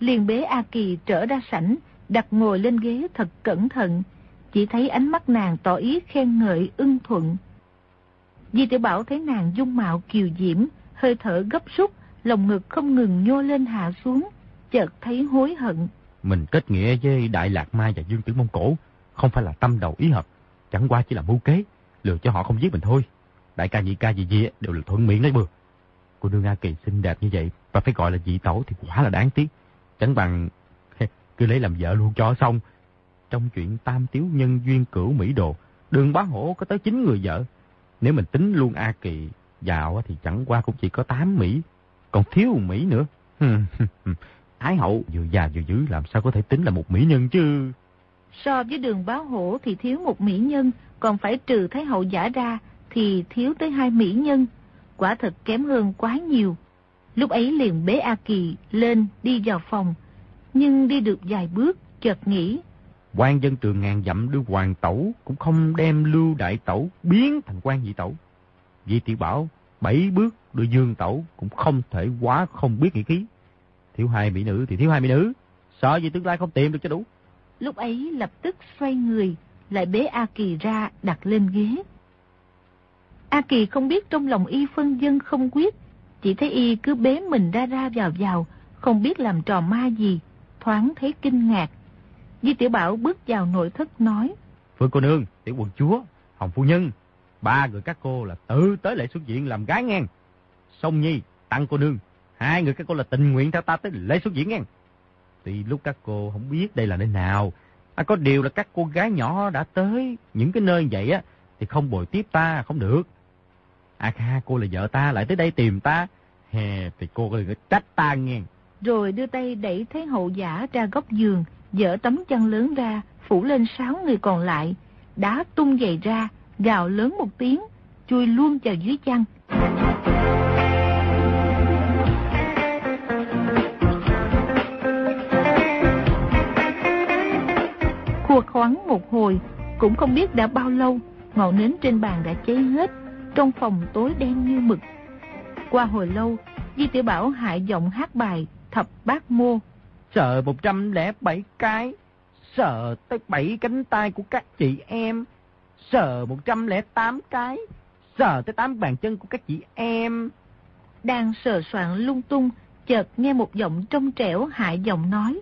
Liền bế A Kỳ trở ra sảnh, đặt ngồi lên ghế thật cẩn thận. Chỉ thấy ánh mắt nàng tỏ ý khen ngợi ưng thuận. Di tiểu Bảo thấy nàng dung mạo kiều diễm, hơi thở gấp rút, lòng ngực không ngừng nhô lên hạ xuống, chợt thấy hối hận.
Mình kết nghĩa với Đại Lạc Mai và Dương Tử Mông Cổ, không phải là tâm đầu ý hợp, chẳng qua chỉ là mưu kế, lừa cho họ không giết mình thôi. Đại ca nhị ca gì gì đều là thuận miệng nói bừa. Cô đưa Nga Kỳ xinh đẹp như vậy và phải gọi là dị tẩu thì quá là đáng tiếc. Chẳng bằng cứ lấy làm vợ luôn cho xong. Trong chuyện tam tiếu nhân duyên cửu Mỹ Đồ, đường bá hổ có tới 9 người vợ. Nếu mình tính luôn A Kỳ vào thì chẳng qua cũng chỉ có 8 Mỹ, còn thiếu Mỹ nữa. Thái hậu vừa già vừa dữ làm sao có thể tính là một Mỹ nhân chứ.
So với đường báo hổ thì thiếu một mỹ nhân, còn phải trừ Thái Hậu giả ra thì thiếu tới hai mỹ nhân. Quả thật kém hơn quá nhiều. Lúc ấy liền bế A Kỳ lên đi vào phòng, nhưng đi được vài bước, chợt nghĩ.
quan dân trường ngàn dặm đưa hoàng tẩu, cũng không đem lưu đại tẩu biến thành quan dị tẩu. Vì tiểu bảo, bảy bước đưa dương tẩu cũng không thể quá không biết nghĩ khí. Thiếu hai mỹ nữ thì thiếu hai mỹ nữ, sợ gì tương lai không tìm được cho đủ.
Lúc ấy lập tức xoay người, lại bế A Kỳ ra đặt lên ghế. A Kỳ không biết trong lòng y phân dân không quyết, chỉ thấy y cứ bế mình ra ra vào vào, không biết làm trò ma gì, thoáng thấy kinh ngạc. Di Tiểu Bảo bước vào nội thất nói.
Phương cô nương, tiểu quần chúa, hồng phu nhân, ba người các cô là tự tới lễ xuất diện làm gái ngang. Sông Nhi, tặng cô nương, hai người các cô là tình nguyện theo ta tới lễ xuất diễn nghe, Tuy lúc các cô không biết đây là nơi nào, à, có điều là các cô gái nhỏ đã tới những cái nơi vậy á, thì không bồi tiếp ta, không được. À kha, cô là vợ ta, lại tới đây tìm ta, hè, thì cô đừng có trách ta nghe.
Rồi đưa tay đẩy thấy Hậu giả ra góc giường, dỡ tấm chăn lớn ra, phủ lên sáu người còn lại, đá tung giày ra, gào lớn một tiếng, chui luôn vào dưới chăn. Khua khoắn một hồi, cũng không biết đã bao lâu, ngọn nến trên bàn đã cháy hết, trong phòng tối đen như mực. Qua hồi lâu, Di Tiểu Bảo hạ giọng hát bài Thập Bát Mô.
Sợ 107 cái, sợ tới 7 cánh tay của các chị em, sợ 108 cái, sợ tới 8 bàn chân của các chị em.
Đang sờ soạn lung tung, chợt nghe một giọng trong trẻo hạ giọng nói.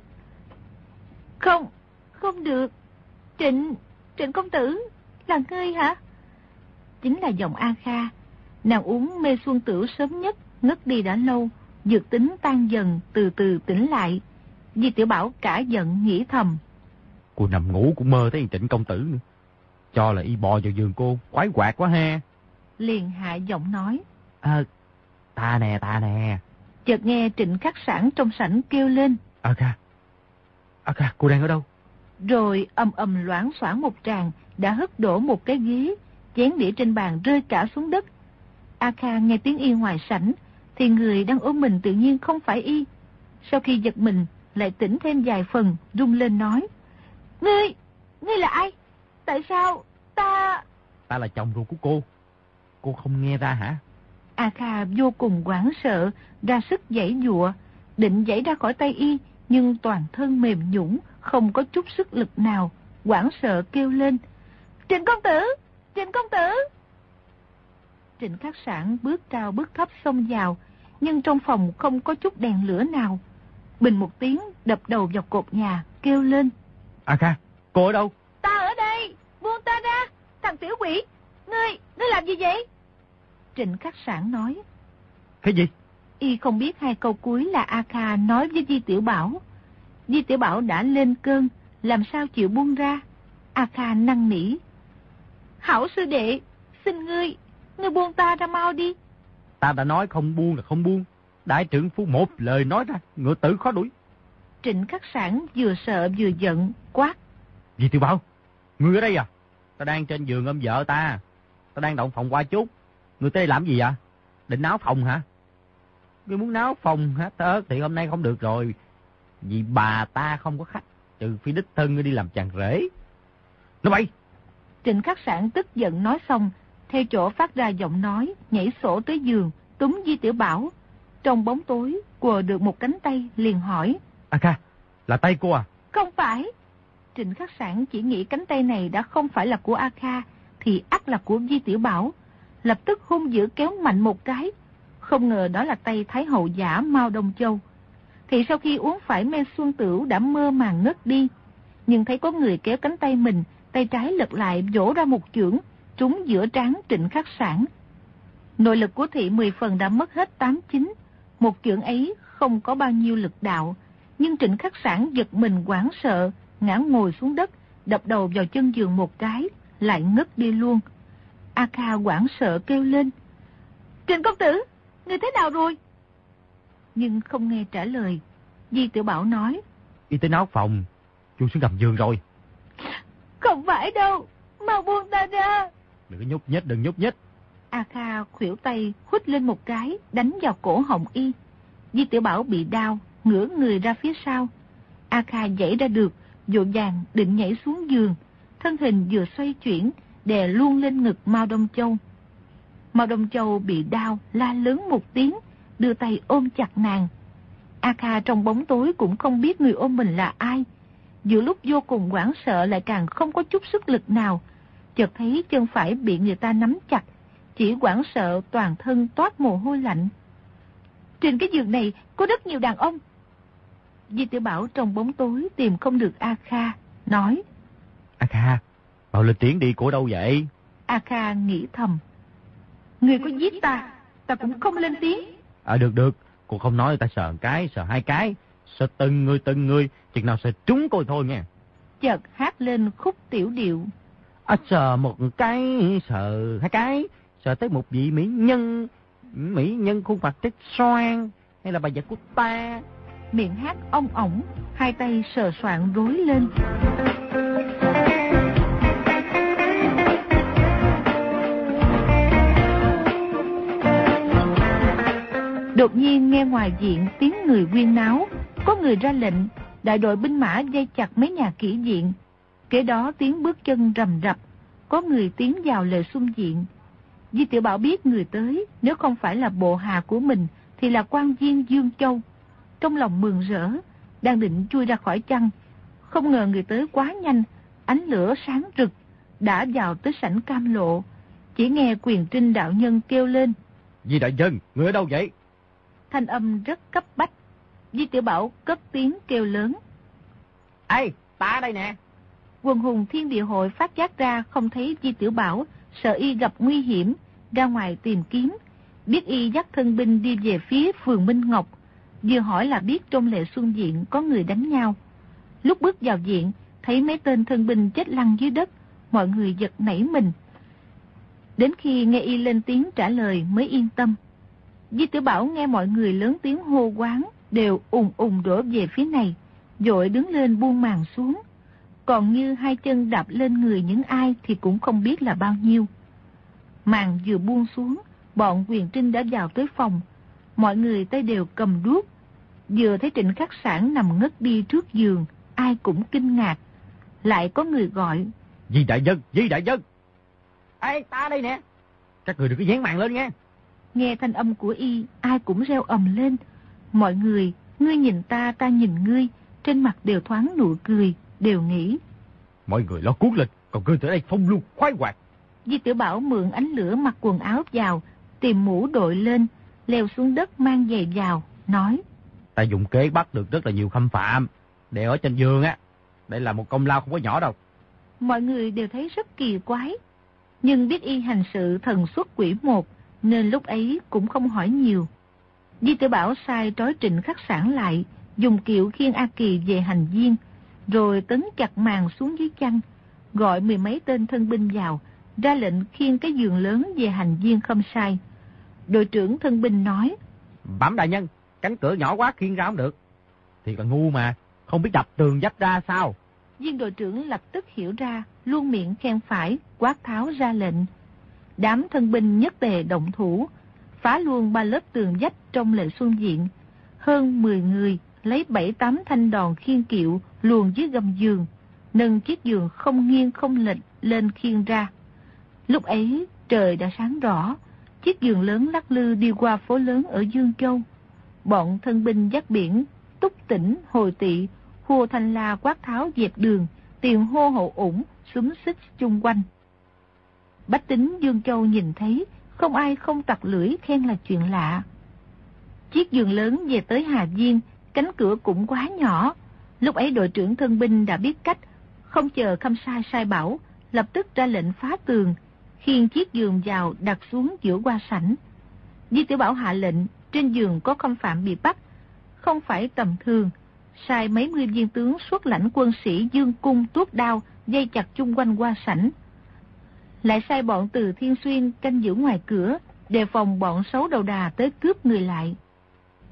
Không, không được. Trịnh, Trịnh công tử, là ngươi hả? Chính là giọng A Kha. Nàng uống mê xuân tử sớm nhất, ngất đi đã lâu, dược tính tan dần, từ từ tỉnh lại. Di Tiểu Bảo cả giận nghĩ thầm.
Cô nằm ngủ cũng mơ thấy trịnh công tử nữa. Cho là y bò vào giường cô, quái quạt quá ha.
Liền hạ giọng nói.
À, ta nè, ta nè.
Chợt nghe trịnh khắc sản trong sảnh kêu lên.
A Kha, A Kha, cô đang ở đâu?
Rồi ầm ầm loãng xoảng một tràng, đã hất đổ một cái ghế, chén đĩa trên bàn rơi cả xuống đất. A Kha nghe tiếng y ngoài sảnh, thì người đang ôm mình tự nhiên không phải y. Sau khi giật mình, lại tỉnh thêm vài phần, rung lên nói. Ngươi, ngươi là ai? Tại sao ta...
Ta là chồng ruột của cô. Cô không nghe ra hả?
A Kha vô cùng hoảng sợ, ra sức giãy dụa, định giãy ra khỏi tay y, nhưng toàn thân mềm nhũng, không có chút sức lực nào, hoảng sợ kêu lên. Trịnh công tử! Trịnh công tử! Trịnh khắc sản bước cao bước thấp xông vào, nhưng trong phòng không có chút đèn lửa nào. Bình một tiếng đập đầu vào cột nhà, kêu lên.
A Kha, cô ở đâu?
Ta ở đây, buông ta ra, thằng tiểu quỷ, ngươi, ngươi làm gì vậy? Trịnh khắc sản nói.
Cái gì?
Y không biết hai câu cuối là A Kha nói với Di Tiểu Bảo. Di Tiểu Bảo đã lên cơn, làm sao chịu buông ra? A Kha năn nỉ. Hảo sư đệ, xin ngươi, ngươi buông ta ra mau đi.
Ta đã nói không buông là không buông. Đại trưởng phu một lời nói ra, ngựa tử khó đuổi.
Trịnh khắc sản vừa sợ vừa giận, quát.
Gì tiểu bảo? Ngươi ở đây à? Ta đang trên giường ôm vợ ta. Ta đang động phòng qua chút. Ngươi tới đây làm gì vậy? Định náo phòng hả? Ngươi muốn náo phòng hả? Tớ thì hôm nay không được rồi. Vì bà ta không có khách. Trừ phi đích thân đi làm chàng rể. Nó bay!
Trịnh khắc sản tức giận nói xong, theo chỗ phát ra giọng nói, nhảy sổ tới giường, túm Di Tiểu Bảo. Trong bóng tối, quờ được một cánh tay, liền hỏi.
A Kha, là tay cô à?
Không phải. Trịnh khắc sản chỉ nghĩ cánh tay này đã không phải là của A Kha, thì ắt là của Di Tiểu Bảo. Lập tức hung dữ kéo mạnh một cái. Không ngờ đó là tay Thái Hậu giả Mao Đông Châu. Thì sau khi uống phải mê xuân tửu đã mơ màng ngất đi. Nhưng thấy có người kéo cánh tay mình, tay trái lật lại vỗ ra một chưởng, trúng giữa trán trịnh khắc sản. Nội lực của thị 10 phần đã mất hết 89. Một chưởng ấy không có bao nhiêu lực đạo, nhưng trịnh khắc sản giật mình quảng sợ, ngã ngồi xuống đất, đập đầu vào chân giường một cái, lại ngất đi luôn. A Kha quảng sợ kêu lên. Trịnh công tử, người thế nào rồi? Nhưng không nghe trả lời. Di Tiểu Bảo nói.
Y tới náo phòng, chui xuống gầm giường rồi.
Không phải đâu, mau buông ta ra.
Đừng nhúc nhích, đừng nhúc nhích.
A Kha khuỷu tay hút lên một cái, đánh vào cổ họng y. Di tiểu Bảo bị đau, ngửa người ra phía sau. A Kha dãy ra được, dội vàng định nhảy xuống giường. Thân hình vừa xoay chuyển, đè luôn lên ngực Mao Đông Châu. Mao Đông Châu bị đau, la lớn một tiếng, đưa tay ôm chặt nàng. A Kha trong bóng tối cũng không biết người ôm mình là ai. Giữa lúc vô cùng hoảng sợ lại càng không có chút sức lực nào. Chợt thấy chân phải bị người ta nắm chặt, chỉ hoảng sợ toàn thân toát mồ hôi lạnh. Trên cái giường này có rất nhiều đàn ông. Di tiểu Bảo trong bóng tối tìm không được A Kha, nói.
A Kha, bảo lên tiếng đi của đâu vậy?
A Kha nghĩ thầm. Người có giết ta, ta cũng không lên tiếng.
À được được, cô không nói ta sợ cái, sợ hai cái. Sợ từng người từng người, chừng nào sợ trúng coi thôi nghe.
Chợt hát lên khúc tiểu điệu.
À, sợ một cái, sợ hai cái, sợ tới một vị mỹ nhân, mỹ nhân khuôn mặt trích xoan, hay là bà già của ta.
Miệng hát ong ổng, hai tay sờ soạn rối lên. Đột nhiên nghe ngoài diện tiếng người quyên náo, có người ra lệnh, đại đội binh mã dây chặt mấy nhà kỹ diện. Kế đó tiếng bước chân rầm rập, có người tiến vào lệ xung diện. Di tiểu Bảo biết người tới, nếu không phải là bộ hạ của mình, thì là quan viên Dương Châu. Trong lòng mừng rỡ, đang định chui ra khỏi chăn. Không ngờ người tới quá nhanh, ánh lửa sáng rực, đã vào tới sảnh cam lộ. Chỉ nghe quyền trinh đạo nhân kêu lên.
Di đại nhân người ở đâu vậy?
Thanh âm rất cấp bách. Di tiểu Bảo cất tiếng kêu lớn.
Ê, ta đây nè.
Quần hùng thiên địa hội phát giác ra không thấy Di tiểu Bảo, sợ y gặp nguy hiểm, ra ngoài tìm kiếm. Biết y dắt thân binh đi về phía phường Minh Ngọc. Vừa hỏi là biết trong lệ xuân diện có người đánh nhau. Lúc bước vào diện, thấy mấy tên thân binh chết lăn dưới đất, mọi người giật nảy mình. Đến khi nghe y lên tiếng trả lời mới yên tâm. Di tử Bảo nghe mọi người lớn tiếng hô quán, đều ùng ùng đổ về phía này, dội đứng lên buông màn xuống. Còn như hai chân đạp lên người những ai thì cũng không biết là bao nhiêu. Màn vừa buông xuống, bọn quyền trinh đã vào tới phòng. Mọi người tay đều cầm đuốc. Vừa thấy trịnh khắc sản nằm ngất đi trước giường, ai cũng kinh ngạc. Lại có người gọi.
Di đại dân, Di đại dân. Ê, ta đây nè. Các người đừng có dán màn lên nghe.
Nghe thanh âm của y, ai cũng reo ầm lên. Mọi người, ngươi nhìn ta, ta nhìn ngươi, trên mặt đều thoáng nụ cười, đều nghĩ.
Mọi người lo cuốn lên, còn ngươi tới đây phong lưu khoái hoạt.
Di tiểu Bảo mượn ánh lửa mặc quần áo vào, tìm mũ đội lên, leo xuống đất mang giày vào, nói.
Ta dùng kế bắt được rất là nhiều khâm phạm, để ở trên giường á. Đây là một công lao không có nhỏ đâu.
Mọi người đều thấy rất kỳ quái, nhưng biết y hành sự thần xuất quỷ một, nên lúc ấy cũng không hỏi nhiều. Di tiểu Bảo sai trói trịnh khắc sản lại, dùng kiệu khiên A Kỳ về hành viên, rồi tấn chặt màn xuống dưới chăn, gọi mười mấy tên thân binh vào, ra lệnh khiên cái giường lớn về hành viên không sai. Đội trưởng thân binh nói,
Bẩm đại nhân, cánh cửa nhỏ quá khiên ra không được. Thì còn ngu mà, không biết đập tường dách ra sao.
Viên đội trưởng lập tức hiểu ra, luôn miệng khen phải, quát tháo ra lệnh. Đám thân binh nhất tề động thủ, phá luôn ba lớp tường dách trong lệ xuân diện. Hơn 10 người lấy 7-8 thanh đòn khiên kiệu luồn dưới gầm giường, nâng chiếc giường không nghiêng không lệch lên khiên ra. Lúc ấy trời đã sáng rõ, chiếc giường lớn lắc lư đi qua phố lớn ở Dương Châu. Bọn thân binh dắt biển, túc tỉnh, hồi tị, hùa thanh la quát tháo dẹp đường, tiền hô hậu ủng, súng xích chung quanh. Bách tính Dương Châu nhìn thấy, không ai không tặc lưỡi khen là chuyện lạ. Chiếc giường lớn về tới Hà Viên, cánh cửa cũng quá nhỏ. Lúc ấy đội trưởng thân binh đã biết cách, không chờ khâm sai sai bảo, lập tức ra lệnh phá tường, khiên chiếc giường vào đặt xuống giữa qua sảnh. Di tiểu Bảo hạ lệnh, trên giường có không phạm bị bắt, không phải tầm thường, sai mấy mươi viên tướng xuất lãnh quân sĩ dương cung tuốt đao, dây chặt chung quanh qua sảnh. Lại sai bọn từ Thiên Xuyên canh giữ ngoài cửa, đề phòng bọn xấu đầu đà tới cướp người lại.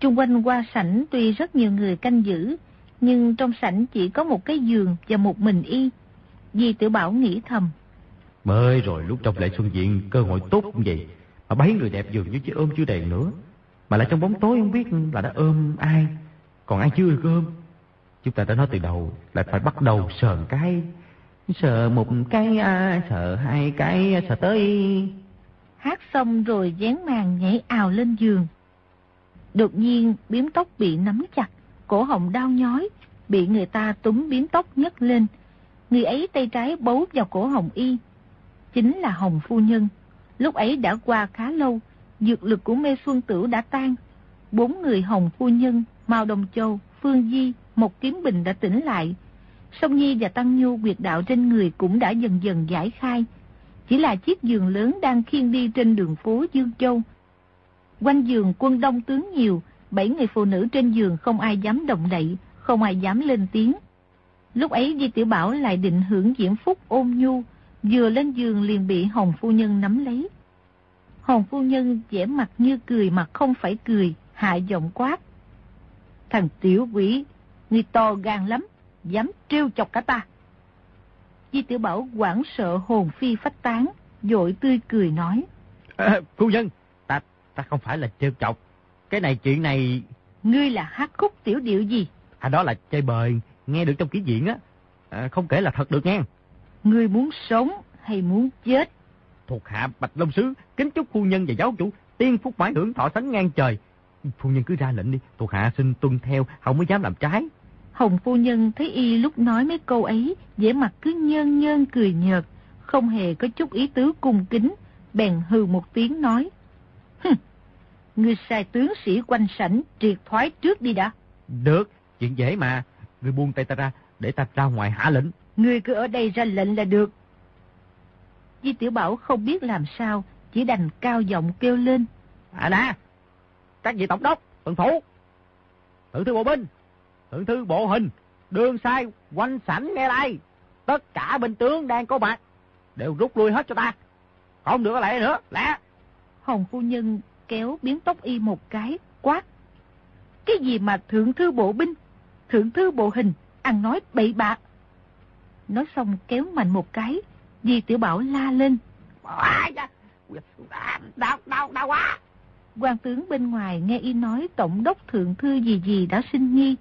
Trung quanh qua sảnh tuy rất nhiều người canh giữ, nhưng trong sảnh chỉ có một cái giường và một mình y. Di Tiểu Bảo nghĩ thầm.
Mới rồi lúc trong lễ xuân diện cơ hội tốt cũng vậy. Mà bấy người đẹp dường như chỉ ôm chưa đèn nữa. Mà lại trong bóng tối không biết là đã ôm ai. Còn ai chưa được ôm. Chúng ta đã nói từ đầu lại phải bắt đầu sờn cái. Sợ một cái, à, sợ hai cái, à, sợ tới...
Hát xong rồi dán màn nhảy ào lên giường. Đột nhiên biếm tóc bị nắm chặt, cổ họng đau nhói, bị người ta túm biếm tóc nhấc lên. Người ấy tay trái bấu vào cổ hồng y. Chính là Hồng Phu Nhân. Lúc ấy đã qua khá lâu, dược lực của mê xuân tử đã tan. Bốn người Hồng Phu Nhân, Mao Đồng Châu, Phương Di, một kiếm bình đã tỉnh lại sông Nhi và Tăng Nhu quyệt đạo trên người cũng đã dần dần giải khai. Chỉ là chiếc giường lớn đang khiêng đi trên đường phố Dương Châu. Quanh giường quân đông tướng nhiều, bảy người phụ nữ trên giường không ai dám động đậy, không ai dám lên tiếng. Lúc ấy Di Tiểu Bảo lại định hưởng diễm phúc ôm nhu, vừa lên giường liền bị Hồng Phu Nhân nắm lấy. Hồng Phu Nhân vẻ mặt như cười mà không phải cười, hạ giọng quát. Thằng tiểu quỷ, người to gan lắm, dám trêu chọc cả ta. Di Tiểu Bảo quảng sợ hồn phi phách tán, dội tươi cười nói.
À, phu nhân, ta ta không phải là trêu chọc. Cái này chuyện này...
Ngươi là hát khúc tiểu điệu gì?
À đó là chơi bời, nghe được trong ký diễn á. À, không kể là thật được nghe.
Ngươi muốn sống hay muốn chết?
Thuộc hạ Bạch Long Sứ, kính chúc phu nhân và giáo chủ tiên phúc mãi hưởng thọ sánh ngang trời. Phu nhân cứ ra lệnh đi, thuộc hạ xin tuân theo, không mới dám làm trái.
Hồng phu nhân thấy y lúc nói mấy câu ấy, vẻ mặt cứ nhơn nhơn cười nhợt, không hề có chút ý tứ cung kính, bèn hừ một tiếng nói. Hừm, ngươi sai tướng sĩ quanh sảnh triệt thoái trước đi đã.
Được, chuyện dễ mà, ngươi buông tay ta ra, để ta ra ngoài hạ lệnh.
Ngươi cứ ở đây ra lệnh là được. Di Tiểu Bảo không biết làm sao, chỉ đành cao giọng kêu lên.
À đã, các vị tổng đốc, tuần thủ, tự thư bộ binh, thượng thư bộ hình, đường sai, quanh sảnh nghe đây. Tất cả binh tướng đang có mặt, đều rút lui hết cho ta. Không được lại nữa, lẽ.
Hồng phu nhân kéo biến tóc y một cái, quát. Cái gì mà thượng thư bộ binh, thượng thư bộ hình, ăn nói bậy bạ. Nói xong kéo mạnh một cái, Di Tiểu Bảo la lên.
Đau, đau, đau quá.
quan tướng bên ngoài nghe y nói tổng đốc thượng thư gì gì đã sinh nghi,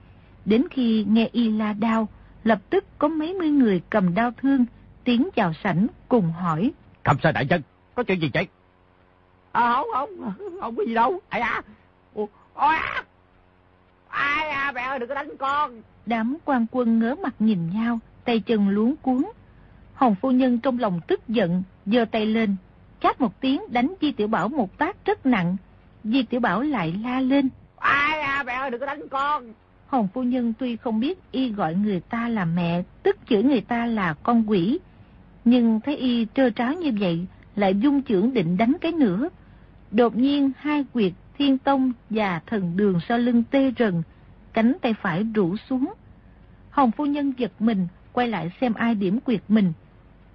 Đến khi nghe y la đao, lập tức có mấy mươi người cầm đao thương, tiến vào sảnh cùng hỏi.
Cầm sai đại chân, có chuyện gì vậy? À, không, không, không có gì đâu. Ai à? Ôi à? Ai à, mẹ ơi, đừng có đánh con.
Đám quan quân ngớ mặt nhìn nhau, tay chân luống cuốn. Hồng phu nhân trong lòng tức giận, giơ tay lên, chát một tiếng đánh Di Tiểu Bảo một tác rất nặng. Di Tiểu Bảo lại la lên.
Ai à, mẹ ơi, đừng có đánh con.
Hồng phu nhân tuy không biết y gọi người ta là mẹ, tức chửi người ta là con quỷ, nhưng thấy y trơ tráo như vậy, lại dung trưởng định đánh cái nữa. Đột nhiên hai quyệt thiên tông và thần đường sau lưng tê rần, cánh tay phải rủ xuống. Hồng phu nhân giật mình, quay lại xem ai điểm quyệt mình.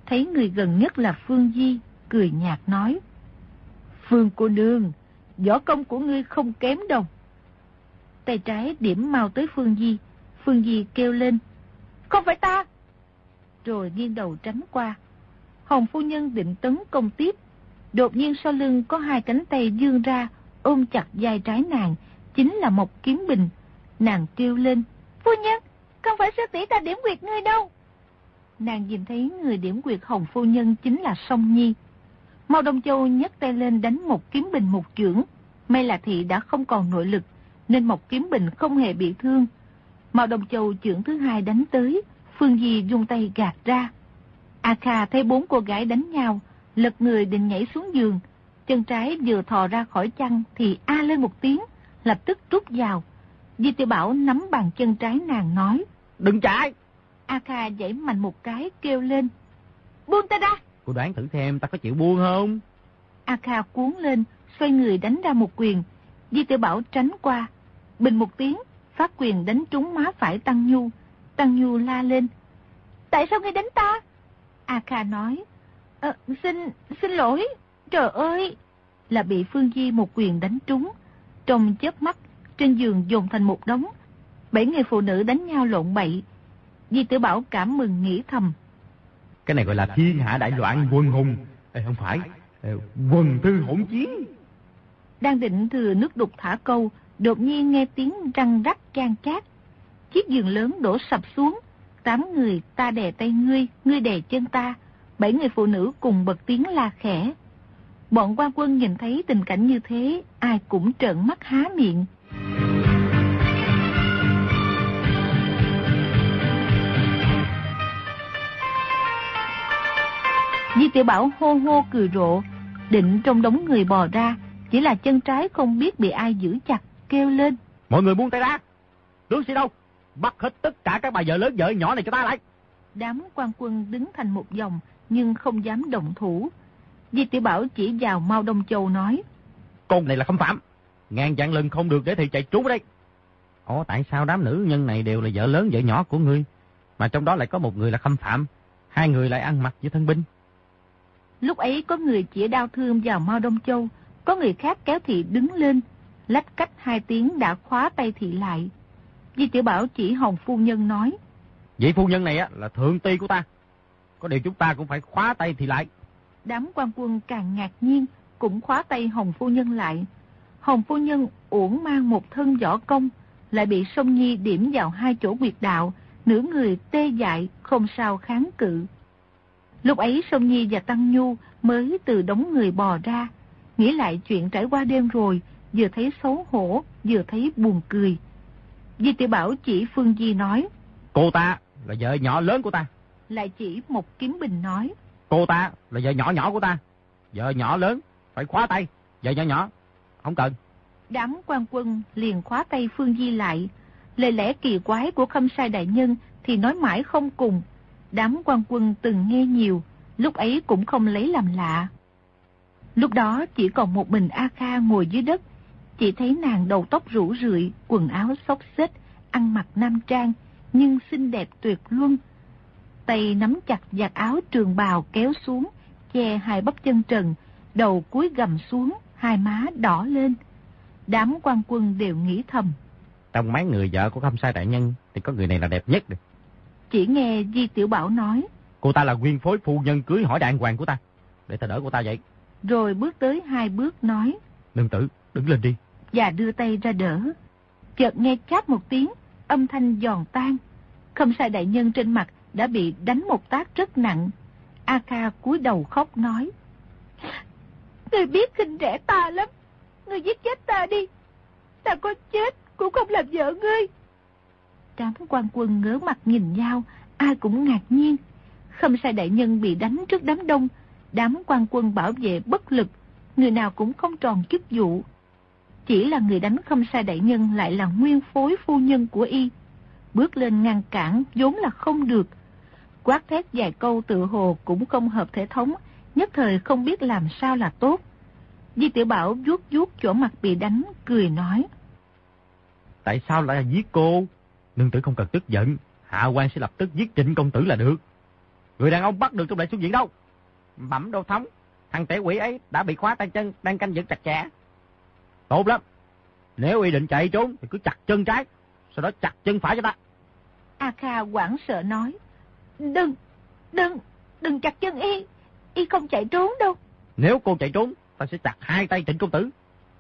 Thấy người gần nhất là Phương Di, cười nhạt nói. Phương cô nương, võ công của ngươi không kém đâu tay trái điểm mau tới Phương Di. Phương Di kêu lên. Không phải ta! Rồi nghiêng đầu tránh qua. Hồng phu nhân định tấn công tiếp. Đột nhiên sau lưng có hai cánh tay dương ra, ôm chặt vai trái nàng, chính là một kiếm bình. Nàng kêu lên. Phu nhân, không phải sư tỷ ta điểm quyệt ngươi đâu. Nàng nhìn thấy người điểm quyệt hồng phu nhân chính là Song Nhi. Mao Đông Châu nhấc tay lên đánh một kiếm bình một chưởng. May là thị đã không còn nội lực, nên một kiếm bình không hề bị thương. Mao Đồng Châu trưởng thứ hai đánh tới, Phương Di dùng tay gạt ra. A Kha thấy bốn cô gái đánh nhau, lật người định nhảy xuống giường. Chân trái vừa thò ra khỏi chăn thì A lên một tiếng, lập tức rút vào. Di Tiểu Bảo nắm bàn chân trái nàng nói.
Đừng chạy!
A Kha dãy mạnh một cái kêu lên. Buông ta ra!
Cô đoán thử xem ta có chịu buông không?
A Kha cuốn lên, xoay người đánh ra một quyền. Di Tiểu Bảo tránh qua, Bình một tiếng, phát quyền đánh trúng má phải Tăng Nhu. Tăng Nhu la lên. Tại sao ngươi đánh ta? A Kha nói. À, xin, xin lỗi. Trời ơi! Là bị Phương Di một quyền đánh trúng. Trong chớp mắt, trên giường dồn thành một đống. Bảy người phụ nữ đánh nhau lộn bậy. Di tử Bảo cảm mừng nghĩ thầm.
Cái này gọi là thiên hạ đại loạn quân hùng. Ê, không phải, quần tư hỗn chiến.
Đang định thừa nước đục thả câu, đột nhiên nghe tiếng răng rắc chan chát. Chiếc giường lớn đổ sập xuống, tám người ta đè tay ngươi, ngươi đè chân ta, bảy người phụ nữ cùng bật tiếng la khẽ. Bọn quan quân nhìn thấy tình cảnh như thế, ai cũng trợn mắt há miệng. Di tiểu Bảo hô hô cười rộ, định trong đống người bò ra, chỉ là chân trái không biết bị ai giữ chặt, kêu lên.
Mọi người buông tay ra, tướng sĩ đâu, bắt hết tất cả các bà vợ lớn vợ nhỏ này cho ta lại.
Đám quan quân đứng thành một dòng, nhưng không dám động thủ. Di tiểu Bảo chỉ vào Mao Đông Châu nói.
Con này là không phạm, ngàn dạng lần không được để thì chạy trốn ở đây. Ồ, tại sao đám nữ nhân này đều là vợ lớn vợ nhỏ của ngươi, mà trong đó lại có một người là khâm phạm, hai người lại ăn mặc với thân binh.
Lúc ấy có người chỉ đau thương vào Mao Đông Châu, có người khác kéo thị đứng lên, lách cách hai tiếng đã khóa tay thị lại. Di tiểu Bảo chỉ Hồng Phu Nhân nói.
Vị phu nhân này á là thượng ti của ta. Có điều chúng ta cũng phải khóa tay thị lại.
Đám quan quân càng ngạc nhiên, cũng khóa tay Hồng Phu Nhân lại. Hồng Phu Nhân uổng mang một thân võ công, lại bị Sông Nhi điểm vào hai chỗ quyệt đạo, nửa người tê dại, không sao kháng cự. Lúc ấy Sông Nhi và Tăng Nhu mới từ đống người bò ra, nghĩ lại chuyện trải qua đêm rồi, vừa thấy xấu hổ, vừa thấy buồn cười. Di tiểu Bảo chỉ Phương Di nói.
Cô ta là vợ nhỏ lớn của ta.
Lại chỉ một kiếm bình nói.
Cô ta là vợ nhỏ nhỏ của ta. Vợ nhỏ lớn, phải khóa tay. Vợ nhỏ nhỏ, không cần.
Đám quan quân liền khóa tay Phương Di lại. Lời lẽ kỳ quái của khâm sai đại nhân thì nói mãi không cùng. Đám quan quân từng nghe nhiều, lúc ấy cũng không lấy làm lạ. Lúc đó chỉ còn một mình A Kha ngồi dưới đất, chỉ thấy nàng đầu tóc rủ rượi, quần áo xốc xếch, ăn mặc nam trang, nhưng xinh đẹp tuyệt luân. Tay nắm chặt giặt áo trường bào kéo xuống, che hai bắp chân trần, đầu cúi gầm xuống, hai má đỏ lên. Đám quan quân đều nghĩ thầm.
Trong mấy người vợ của khâm sai đại nhân thì có người này là đẹp nhất. Được.
Chỉ nghe Di Tiểu Bảo nói.
Cô ta là nguyên phối phu nhân cưới hỏi đàng hoàng của ta. Để ta đỡ cô ta vậy.
Rồi bước tới hai bước nói.
Nương tử, đứng lên đi.
Và đưa tay ra đỡ. Chợt nghe chát một tiếng, âm thanh giòn tan. Không sai đại nhân trên mặt đã bị đánh một tác rất nặng. A Kha cúi đầu khóc nói. Người biết khinh rẻ ta lắm. Người giết chết ta đi. Ta có chết cũng không làm vợ ngươi. Đám quan quân ngỡ mặt nhìn nhau, ai cũng ngạc nhiên. Không sai đại nhân bị đánh trước đám đông, đám quan quân bảo vệ bất lực, người nào cũng không tròn chức vụ. Chỉ là người đánh không sai đại nhân lại là nguyên phối phu nhân của y. Bước lên ngăn cản vốn là không được. Quát thét vài câu tự hồ cũng không hợp thể thống, nhất thời không biết làm sao là tốt. Di tiểu Bảo vuốt vuốt chỗ mặt bị đánh, cười nói.
Tại sao lại giết cô? Nương tử không cần tức giận, hạ quan sẽ lập tức giết trịnh công tử là được. Người đàn ông bắt được trong đại xuất diện đâu? Bẩm đô thống, thằng tể quỷ ấy đã bị khóa tay chân, đang canh giữ chặt chẽ. Tốt lắm, nếu y định chạy trốn thì cứ chặt chân trái, sau đó chặt chân phải cho ta.
A Kha quảng sợ nói, đừng, đừng, đừng chặt chân y, y không chạy trốn đâu.
Nếu cô chạy trốn, ta sẽ chặt hai tay trịnh công tử.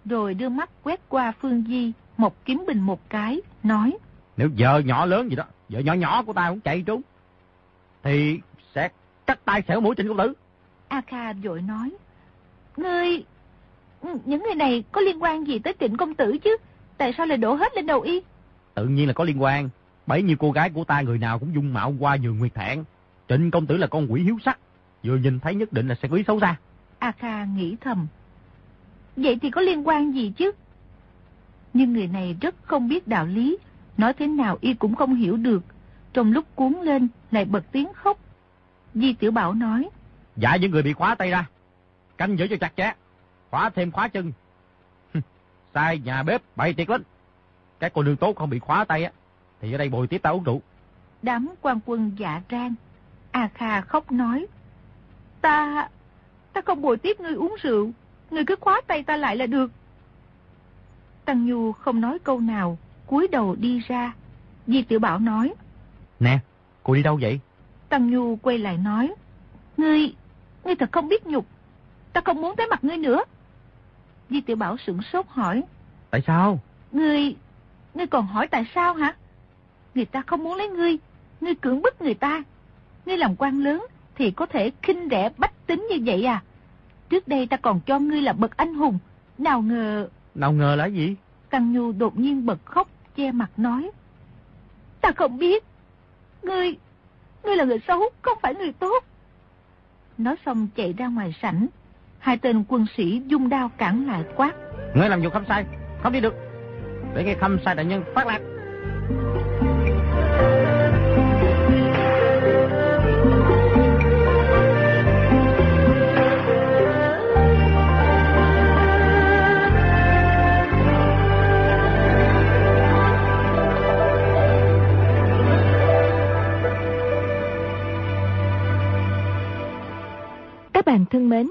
Rồi đưa mắt quét qua Phương Di, một kiếm bình một cái, nói.
Nếu vợ nhỏ lớn gì đó, vợ nhỏ nhỏ của ta cũng chạy trốn, thì sẽ cắt tay xẻo mũi trịnh công tử.
A Kha vội nói, Ngươi, những người này có liên quan gì tới trịnh công tử chứ? Tại sao lại đổ hết lên đầu y?
Tự nhiên là có liên quan. Bấy nhiêu cô gái của ta người nào cũng dung mạo qua giường nguyệt thẹn. Trịnh công tử là con quỷ hiếu sắc. Vừa nhìn thấy nhất định là sẽ quý xấu xa.
A Kha nghĩ thầm. Vậy thì có liên quan gì chứ? Nhưng người này rất không biết đạo lý, Nói thế nào y cũng không hiểu được. Trong lúc cuốn lên, lại bật tiếng khóc. Di Tiểu Bảo nói.
Dạ những người bị khóa tay ra. Canh giữ cho chặt chẽ. Khóa thêm khóa chân. Sai nhà bếp bày tiệc lên. Cái cô nương tốt không bị khóa tay á. Thì ở đây bồi tiếp ta uống rượu.
Đám quan quân dạ rang. A Kha khóc nói. Ta... Ta không bồi tiếp ngươi uống rượu. Ngươi cứ khóa tay ta lại là được. Tăng Nhu không nói câu nào, cúi đầu đi ra. Di Tiểu Bảo nói.
Nè, cô đi đâu vậy?
Tăng Nhu quay lại nói. Ngươi, ngươi thật không biết nhục. Ta không muốn thấy mặt ngươi nữa. Di Tiểu Bảo sửng sốt hỏi.
Tại sao?
Ngươi, ngươi còn hỏi tại sao hả? Người ta không muốn lấy ngươi, ngươi cưỡng bức người ta. Ngươi làm quan lớn thì có thể khinh rẻ bách tính như vậy à? Trước đây ta còn cho ngươi là bậc anh hùng, nào ngờ...
Nào ngờ là gì?
Căng Nhu đột nhiên bật khóc, che mặt nói. Ta không biết. Ngươi, ngươi là người xấu, không phải người tốt. Nói xong chạy ra ngoài sảnh. Hai tên quân sĩ dung đao cản lại quát.
Ngươi làm việc không sai, không đi được. Để nghe khâm sai đại nhân phát lạc.
Các bạn thân mến,